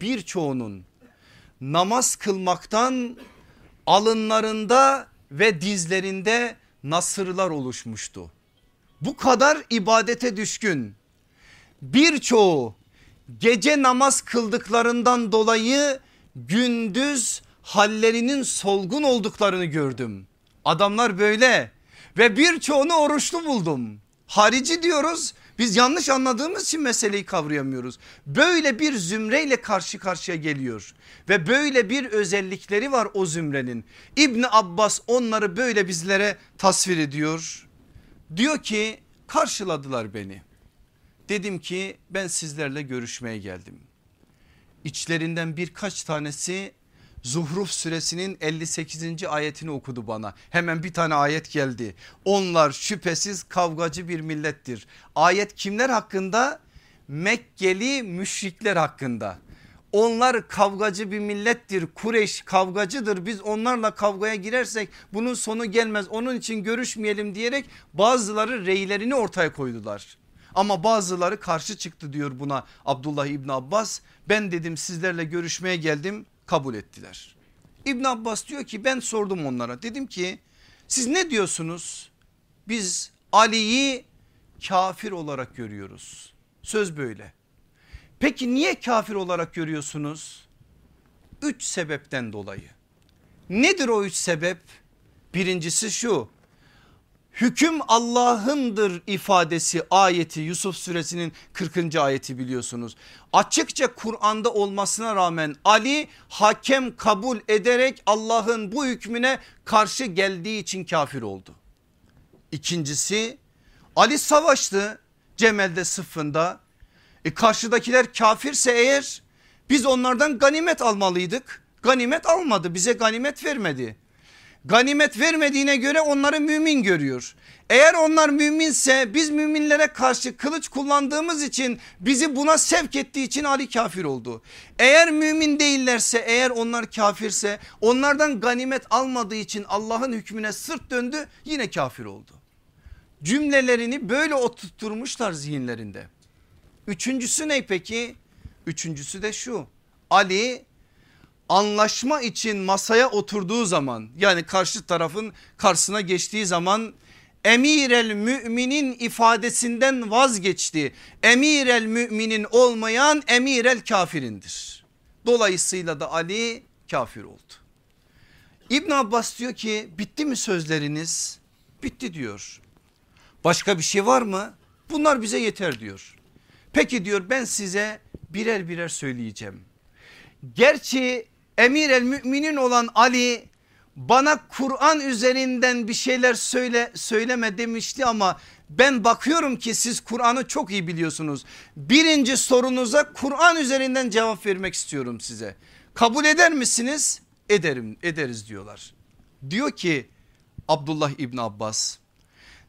Birçoğunun namaz kılmaktan alınlarında ve dizlerinde nasırlar oluşmuştu. Bu kadar ibadete düşkün birçoğu gece namaz kıldıklarından dolayı gündüz hallerinin solgun olduklarını gördüm. Adamlar böyle ve birçoğunu oruçlu buldum. Harici diyoruz biz yanlış anladığımız için meseleyi kavrayamıyoruz. Böyle bir zümreyle karşı karşıya geliyor ve böyle bir özellikleri var o zümrenin. İbni Abbas onları böyle bizlere tasvir ediyor. Diyor ki karşıladılar beni. Dedim ki ben sizlerle görüşmeye geldim. İçlerinden birkaç tanesi Zuhruf suresinin 58. ayetini okudu bana. Hemen bir tane ayet geldi. Onlar şüphesiz kavgacı bir millettir. Ayet kimler hakkında? Mekkeli müşrikler hakkında. Onlar kavgacı bir millettir. Kureş kavgacıdır. Biz onlarla kavgaya girersek bunun sonu gelmez. Onun için görüşmeyelim diyerek bazıları reylerini ortaya koydular. Ama bazıları karşı çıktı diyor buna Abdullah İbni Abbas. Ben dedim sizlerle görüşmeye geldim kabul ettiler. İbn Abbas diyor ki ben sordum onlara dedim ki siz ne diyorsunuz? Biz Ali'yi kafir olarak görüyoruz. Söz böyle. Peki niye kafir olarak görüyorsunuz? Üç sebepten dolayı. Nedir o üç sebep? Birincisi şu hüküm Allah'ındır ifadesi ayeti Yusuf suresinin 40. ayeti biliyorsunuz. Açıkça Kur'an'da olmasına rağmen Ali hakem kabul ederek Allah'ın bu hükmüne karşı geldiği için kafir oldu. İkincisi Ali savaştı Cemel'de sıfında. E karşıdakiler kafirse eğer biz onlardan ganimet almalıydık. Ganimet almadı bize ganimet vermedi ganimet vermediğine göre onları mümin görüyor. Eğer onlar müminse biz müminlere karşı kılıç kullandığımız için bizi buna sevk ettiği için Ali kafir oldu. Eğer mümin değillerse eğer onlar kafirse onlardan ganimet almadığı için Allah'ın hükmüne sırt döndü yine kafir oldu. Cümlelerini böyle oturtmuşlar zihinlerinde. Üçüncüsü ne peki? Üçüncüsü de şu Ali anlaşma için masaya oturduğu zaman yani karşı tarafın karşısına geçtiği zaman emir el müminin ifadesinden vazgeçti. Emir el müminin olmayan emir el kafirindir. Dolayısıyla da Ali kafir oldu. İbn Abbas diyor ki bitti mi sözleriniz? Bitti diyor. Başka bir şey var mı? Bunlar bize yeter diyor. Peki diyor ben size birer birer söyleyeceğim. Gerçi emir el müminin olan Ali bana Kur'an üzerinden bir şeyler söyle söyleme demişti ama ben bakıyorum ki siz Kur'an'ı çok iyi biliyorsunuz. Birinci sorunuza Kur'an üzerinden cevap vermek istiyorum size. Kabul eder misiniz? Ederim ederiz diyorlar. Diyor ki Abdullah İbni Abbas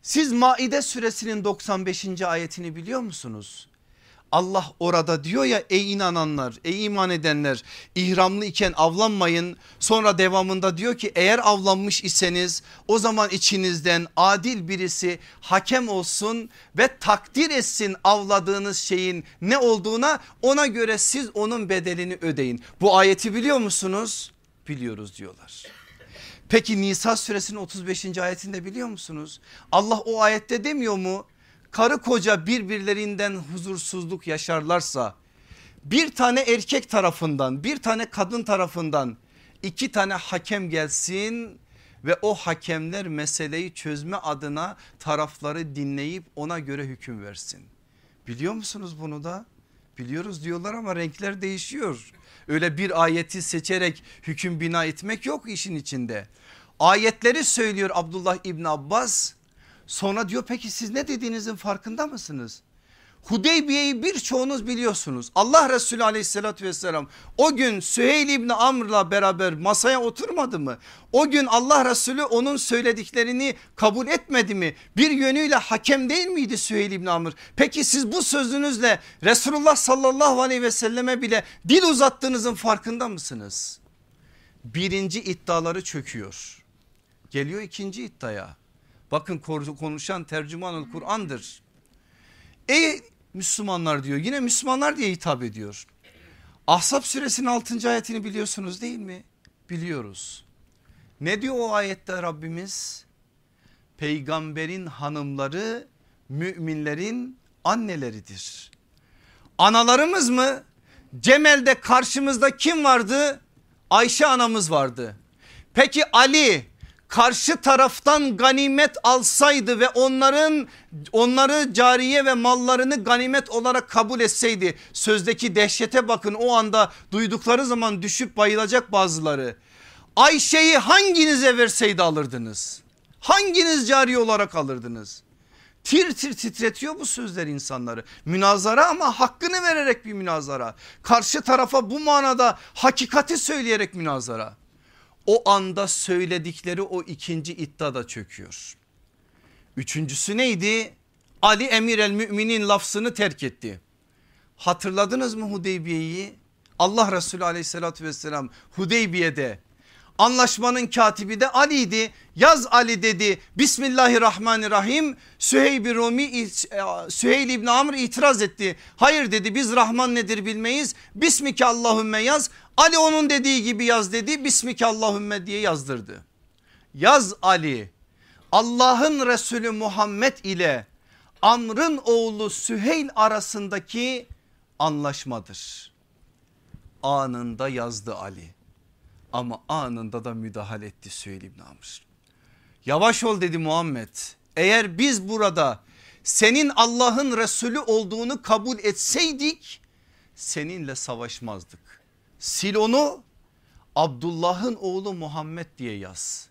siz Maide suresinin 95. ayetini biliyor musunuz? Allah orada diyor ya ey inananlar ey iman edenler ihramlı iken avlanmayın sonra devamında diyor ki eğer avlanmış iseniz o zaman içinizden adil birisi hakem olsun ve takdir etsin avladığınız şeyin ne olduğuna ona göre siz onun bedelini ödeyin. Bu ayeti biliyor musunuz? Biliyoruz diyorlar. Peki Nisa suresinin 35. ayetinde biliyor musunuz? Allah o ayette demiyor mu? Karı koca birbirlerinden huzursuzluk yaşarlarsa bir tane erkek tarafından bir tane kadın tarafından iki tane hakem gelsin ve o hakemler meseleyi çözme adına tarafları dinleyip ona göre hüküm versin. Biliyor musunuz bunu da? Biliyoruz diyorlar ama renkler değişiyor. Öyle bir ayeti seçerek hüküm bina etmek yok işin içinde. Ayetleri söylüyor Abdullah İbn Abbas Sonra diyor peki siz ne dediğinizin farkında mısınız? Hudeybiye'yi birçoğunuz biliyorsunuz. Allah Resulü aleyhissalatü vesselam o gün Süheyl İbni Amr'la beraber masaya oturmadı mı? O gün Allah Resulü onun söylediklerini kabul etmedi mi? Bir yönüyle hakem değil miydi Süheyl İbni Amr? Peki siz bu sözünüzle Resulullah sallallahu aleyhi ve selleme bile dil uzattığınızın farkında mısınız? Birinci iddiaları çöküyor. Geliyor ikinci iddiaya. Bakın konuşan tercümanul Kur'an'dır. Ey Müslümanlar diyor yine Müslümanlar diye hitap ediyor. Ahzab suresinin 6. ayetini biliyorsunuz değil mi? Biliyoruz. Ne diyor o ayette Rabbimiz? Peygamberin hanımları müminlerin anneleridir. Analarımız mı? Cemel'de karşımızda kim vardı? Ayşe anamız vardı. Peki Ali karşı taraftan ganimet alsaydı ve onların onları cariye ve mallarını ganimet olarak kabul etseydi sözdeki dehşete bakın o anda duydukları zaman düşüp bayılacak bazıları. Ayşe'yi hanginize verseydi alırdınız? Hanginiz cariye olarak alırdınız? Tir tir titretiyor bu sözler insanları. Münazara ama hakkını vererek bir münazara. Karşı tarafa bu manada hakikati söyleyerek münazara. O anda söyledikleri o ikinci iddia da çöküyor. Üçüncüsü neydi? Ali emir el müminin lafzını terk etti. Hatırladınız mı Hudeybiye'yi? Allah Resulü aleyhissalatü vesselam Hudeybiye'de Anlaşmanın katibi de Ali'ydi. Yaz Ali dedi. Bismillahirrahmanirrahim. Süheyb Rumi e, Süheyl İbni Amr itiraz etti. Hayır dedi biz Rahman nedir bilmeyiz. Bismike Allahümme yaz. Ali onun dediği gibi yaz dedi. Bismike Allahümme diye yazdırdı. Yaz Ali. Allah'ın Resulü Muhammed ile Amr'ın oğlu Süheyl arasındaki anlaşmadır. Anında yazdı Ali. Ama anında da müdahale etti Süheyl İbn Amr. Yavaş ol dedi Muhammed. Eğer biz burada senin Allah'ın Resulü olduğunu kabul etseydik seninle savaşmazdık. Sil onu Abdullah'ın oğlu Muhammed diye yaz.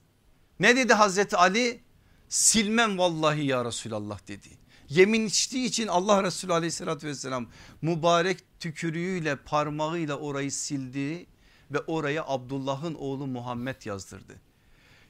Ne dedi Hazreti Ali? Silmem vallahi ya Resulallah dedi. Yemin içtiği için Allah Resulü aleyhissalatü vesselam mübarek tükürüğüyle parmağıyla orayı sildi ve oraya Abdullah'ın oğlu Muhammed yazdırdı.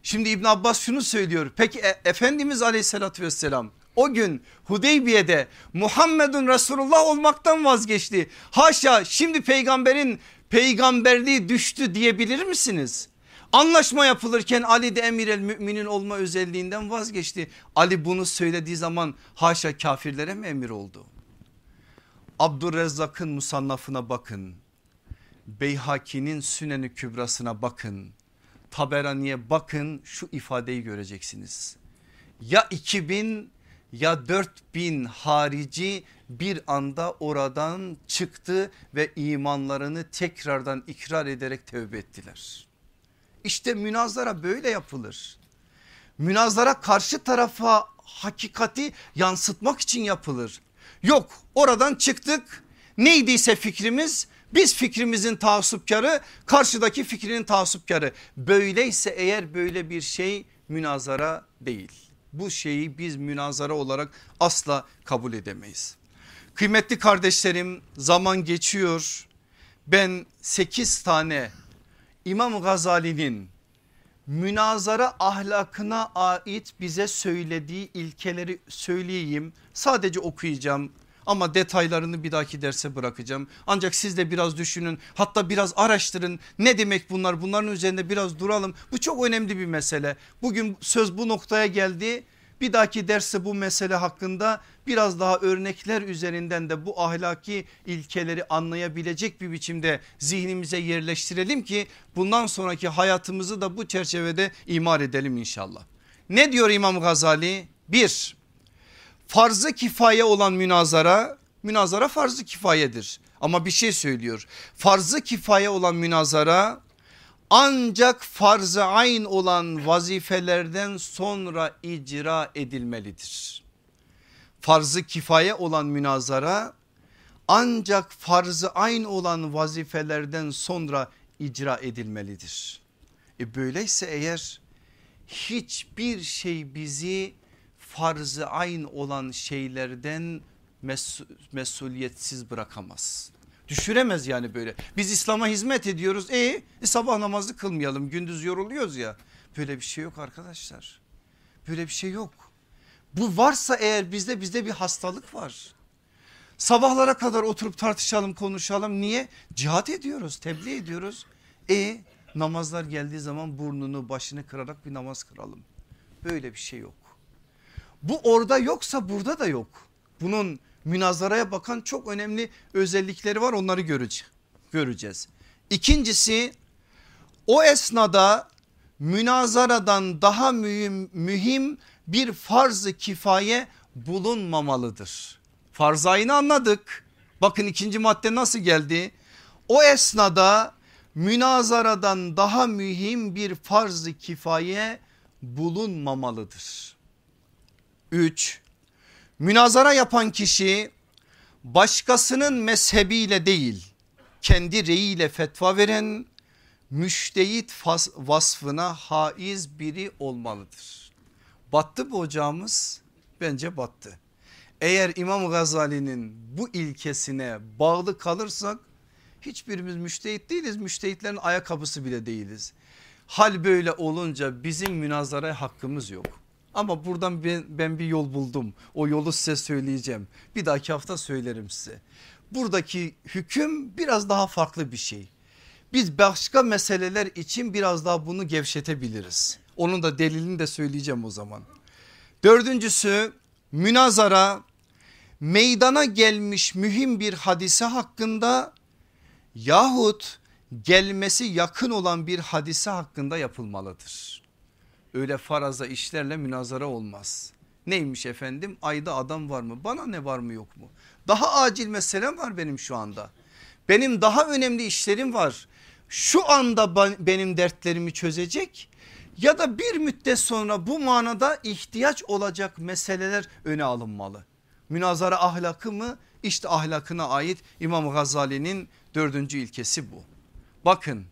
Şimdi İbn Abbas şunu söylüyor. Peki e, Efendimiz aleyhissalatü vesselam o gün Hudeybiye'de Muhammedun Resulullah olmaktan vazgeçti. Haşa şimdi peygamberin peygamberliği düştü diyebilir misiniz? Anlaşma yapılırken Ali de emir el müminin olma özelliğinden vazgeçti. Ali bunu söylediği zaman haşa kafirlere mi emir oldu? Abdurrezzak'ın musannafına bakın. Beyhaki'nin Süneni Kübrasına bakın. Taberani'ye bakın şu ifadeyi göreceksiniz. Ya 2000 ya 4000 harici bir anda oradan çıktı ve imanlarını tekrardan ikrar ederek tövbe ettiler. İşte münazara böyle yapılır. Münazara karşı tarafa hakikati yansıtmak için yapılır. Yok oradan çıktık neydiyse fikrimiz biz fikrimizin taassupkarı karşıdaki fikrinin taassupkarı. Böyleyse eğer böyle bir şey münazara değil. Bu şeyi biz münazara olarak asla kabul edemeyiz. Kıymetli kardeşlerim zaman geçiyor. Ben 8 tane İmam Gazali'nin münazara ahlakına ait bize söylediği ilkeleri söyleyeyim. Sadece okuyacağım ama detaylarını bir dahaki derse bırakacağım. Ancak siz de biraz düşünün hatta biraz araştırın ne demek bunlar bunların üzerinde biraz duralım. Bu çok önemli bir mesele. Bugün söz bu noktaya geldi. Bir dahaki derse bu mesele hakkında biraz daha örnekler üzerinden de bu ahlaki ilkeleri anlayabilecek bir biçimde zihnimize yerleştirelim ki bundan sonraki hayatımızı da bu çerçevede imar edelim inşallah. Ne diyor İmam Gazali? Bir farzı kifaye olan münazara münazara farzı kifayedir. Ama bir şey söylüyor farzı kifaye olan münazara ancak farz-ı ayn olan vazifelerden sonra icra edilmelidir. Farzı kifaye olan münazara ancak farz-ı ayn olan vazifelerden sonra icra edilmelidir. E böyleyse eğer hiçbir şey bizi farz-ı ayn olan şeylerden mes mesuliyetsiz bırakamaz. Düşüremez yani böyle. Biz İslam'a hizmet ediyoruz. E, e sabah namazı kılmayalım gündüz yoruluyoruz ya. Böyle bir şey yok arkadaşlar. Böyle bir şey yok. Bu varsa eğer bizde bizde bir hastalık var. Sabahlara kadar oturup tartışalım konuşalım. Niye? Cihat ediyoruz tebliğ ediyoruz. E namazlar geldiği zaman burnunu başını kırarak bir namaz kıralım. Böyle bir şey yok. Bu orada yoksa burada da yok. Bunun münazaraya bakan çok önemli özellikleri var onları göreceğiz. İkincisi o esnada münazaradan daha mühim, mühim bir farz-ı kifaye bulunmamalıdır. Farz ayını anladık. Bakın ikinci madde nasıl geldi? O esnada münazaradan daha mühim bir farz-ı kifaye bulunmamalıdır. 3. Münazara yapan kişi başkasının mezhebiyle değil kendi reyiyle fetva veren müştehit vasfına haiz biri olmalıdır. Battı bu ocağımız Bence battı. Eğer İmam Gazali'nin bu ilkesine bağlı kalırsak hiçbirimiz müştehit değiliz. Müştehitlerin ayakkabısı bile değiliz. Hal böyle olunca bizim münazara hakkımız yok. Ama buradan ben, ben bir yol buldum. O yolu size söyleyeceğim. Bir dahaki hafta söylerim size. Buradaki hüküm biraz daha farklı bir şey. Biz başka meseleler için biraz daha bunu gevşetebiliriz. Onun da delilini de söyleyeceğim o zaman. Dördüncüsü münazara meydana gelmiş mühim bir hadise hakkında yahut gelmesi yakın olan bir hadise hakkında yapılmalıdır. Öyle faraza işlerle münazara olmaz. Neymiş efendim ayda adam var mı bana ne var mı yok mu? Daha acil meselem var benim şu anda. Benim daha önemli işlerim var. Şu anda benim dertlerimi çözecek ya da bir müddet sonra bu manada ihtiyaç olacak meseleler öne alınmalı. Münazara ahlakı mı? İşte ahlakına ait İmam Gazali'nin dördüncü ilkesi bu. Bakın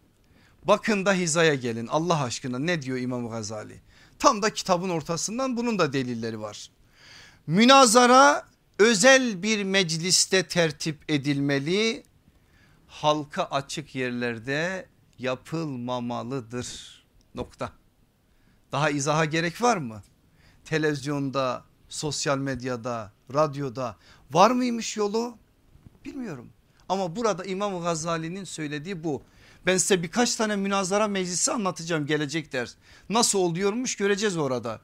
bakın da hizaya gelin Allah aşkına ne diyor İmam Gazali? Tam da kitabın ortasından bunun da delilleri var. Münazara özel bir mecliste tertip edilmeli. Halka açık yerlerde yapılmamalıdır. Nokta. Daha izaha gerek var mı? Televizyonda, sosyal medyada, radyoda var mıymış yolu? Bilmiyorum. Ama burada İmam Gazali'nin söylediği bu. Ben size birkaç tane münazara meclisi anlatacağım gelecek ders. Nasıl oluyormuş göreceğiz orada.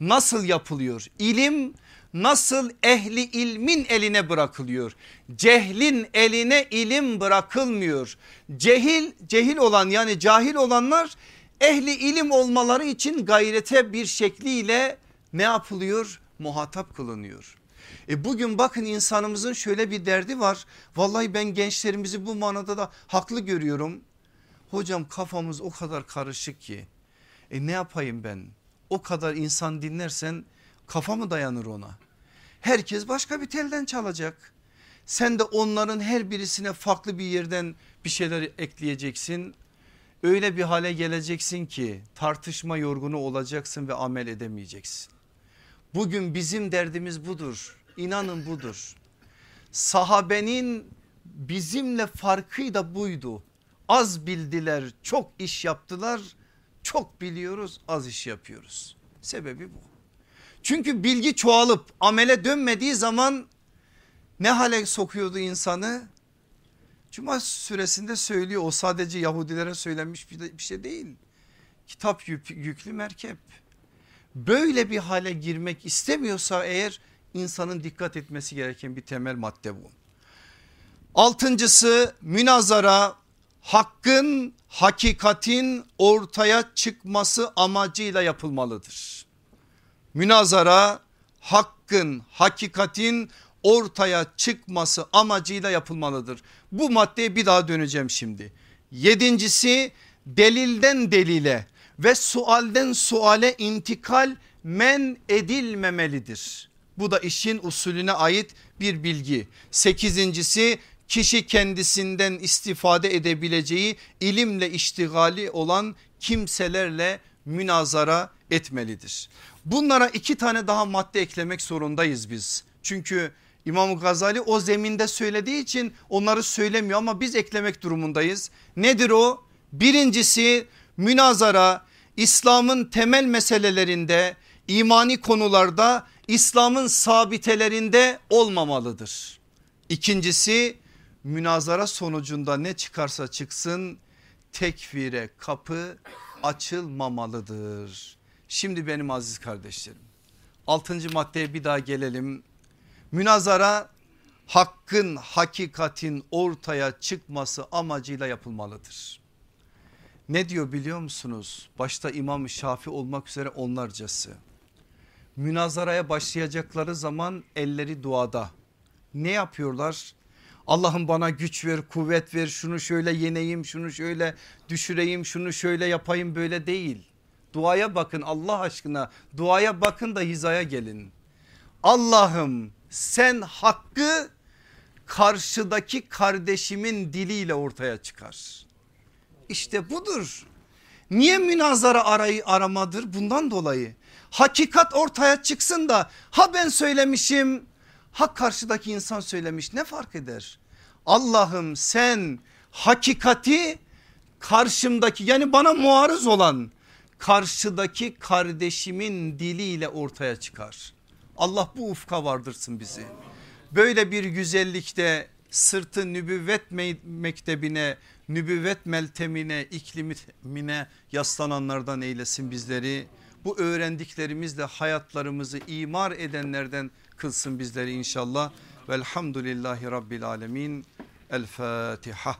Nasıl yapılıyor? İlim nasıl ehli ilmin eline bırakılıyor? Cehlin eline ilim bırakılmıyor. Cehil cehil olan yani cahil olanlar ehli ilim olmaları için gayrete bir şekliyle ne yapılıyor? Muhatap kılınıyor. E bugün bakın insanımızın şöyle bir derdi var. Vallahi ben gençlerimizi bu manada da haklı görüyorum. Hocam kafamız o kadar karışık ki. E ne yapayım ben? O kadar insan dinlersen kafa mı dayanır ona? Herkes başka bir telden çalacak. Sen de onların her birisine farklı bir yerden bir şeyler ekleyeceksin. Öyle bir hale geleceksin ki tartışma yorgunu olacaksın ve amel edemeyeceksin. Bugün bizim derdimiz budur. İnanın budur. Sahabenin bizimle farkı da buydu. Az bildiler çok iş yaptılar. Çok biliyoruz az iş yapıyoruz. Sebebi bu. Çünkü bilgi çoğalıp amele dönmediği zaman ne hale sokuyordu insanı? Cuma suresinde söylüyor o sadece Yahudilere söylenmiş bir şey değil. Kitap yüklü merkep. Böyle bir hale girmek istemiyorsa eğer insanın dikkat etmesi gereken bir temel madde bu. Altıncısı münazara hakkın hakikatin ortaya çıkması amacıyla yapılmalıdır. Münazara hakkın hakikatin ortaya çıkması amacıyla yapılmalıdır. Bu maddeye bir daha döneceğim şimdi. Yedincisi delilden delile ve sualden suale intikal men edilmemelidir. Bu da işin usulüne ait bir bilgi. Sekizincisi kişi kendisinden istifade edebileceği ilimle iştigali olan kimselerle münazara etmelidir. Bunlara iki tane daha madde eklemek zorundayız biz. Çünkü İmam Gazali o zeminde söylediği için onları söylemiyor ama biz eklemek durumundayız. Nedir o? Birincisi münazara İslam'ın temel meselelerinde imani konularda İslam'ın sabitelerinde olmamalıdır. İkincisi münazara sonucunda ne çıkarsa çıksın tekfire kapı açılmamalıdır. Şimdi benim aziz kardeşlerim altıncı maddeye bir daha gelelim. Münazara hakkın hakikatin ortaya çıkması amacıyla yapılmalıdır. Ne diyor biliyor musunuz? Başta İmam Şafi olmak üzere onlarcası. Münazaraya başlayacakları zaman elleri duada. Ne yapıyorlar? Allah'ım bana güç ver kuvvet ver şunu şöyle yeneyim şunu şöyle düşüreyim şunu şöyle yapayım böyle değil. Duaya bakın Allah aşkına duaya bakın da hizaya gelin. Allah'ım sen hakkı karşıdaki kardeşimin diliyle ortaya çıkar. İşte budur. Niye münazara arayı aramadır? Bundan dolayı. Hakikat ortaya çıksın da ha ben söylemişim ha karşıdaki insan söylemiş ne fark eder? Allah'ım sen hakikati karşımdaki yani bana muarız olan karşıdaki kardeşimin diliyle ortaya çıkar. Allah bu ufka vardırsın bizi. Böyle bir güzellikte sırtı nübüvvet mektebine, nübüvvet meltemine, iklimine yaslananlardan eylesin bizleri. Bu öğrendiklerimizle hayatlarımızı imar edenlerden kılsın bizleri inşallah. Velhamdülillahi Rabbil Alemin. El Fatiha.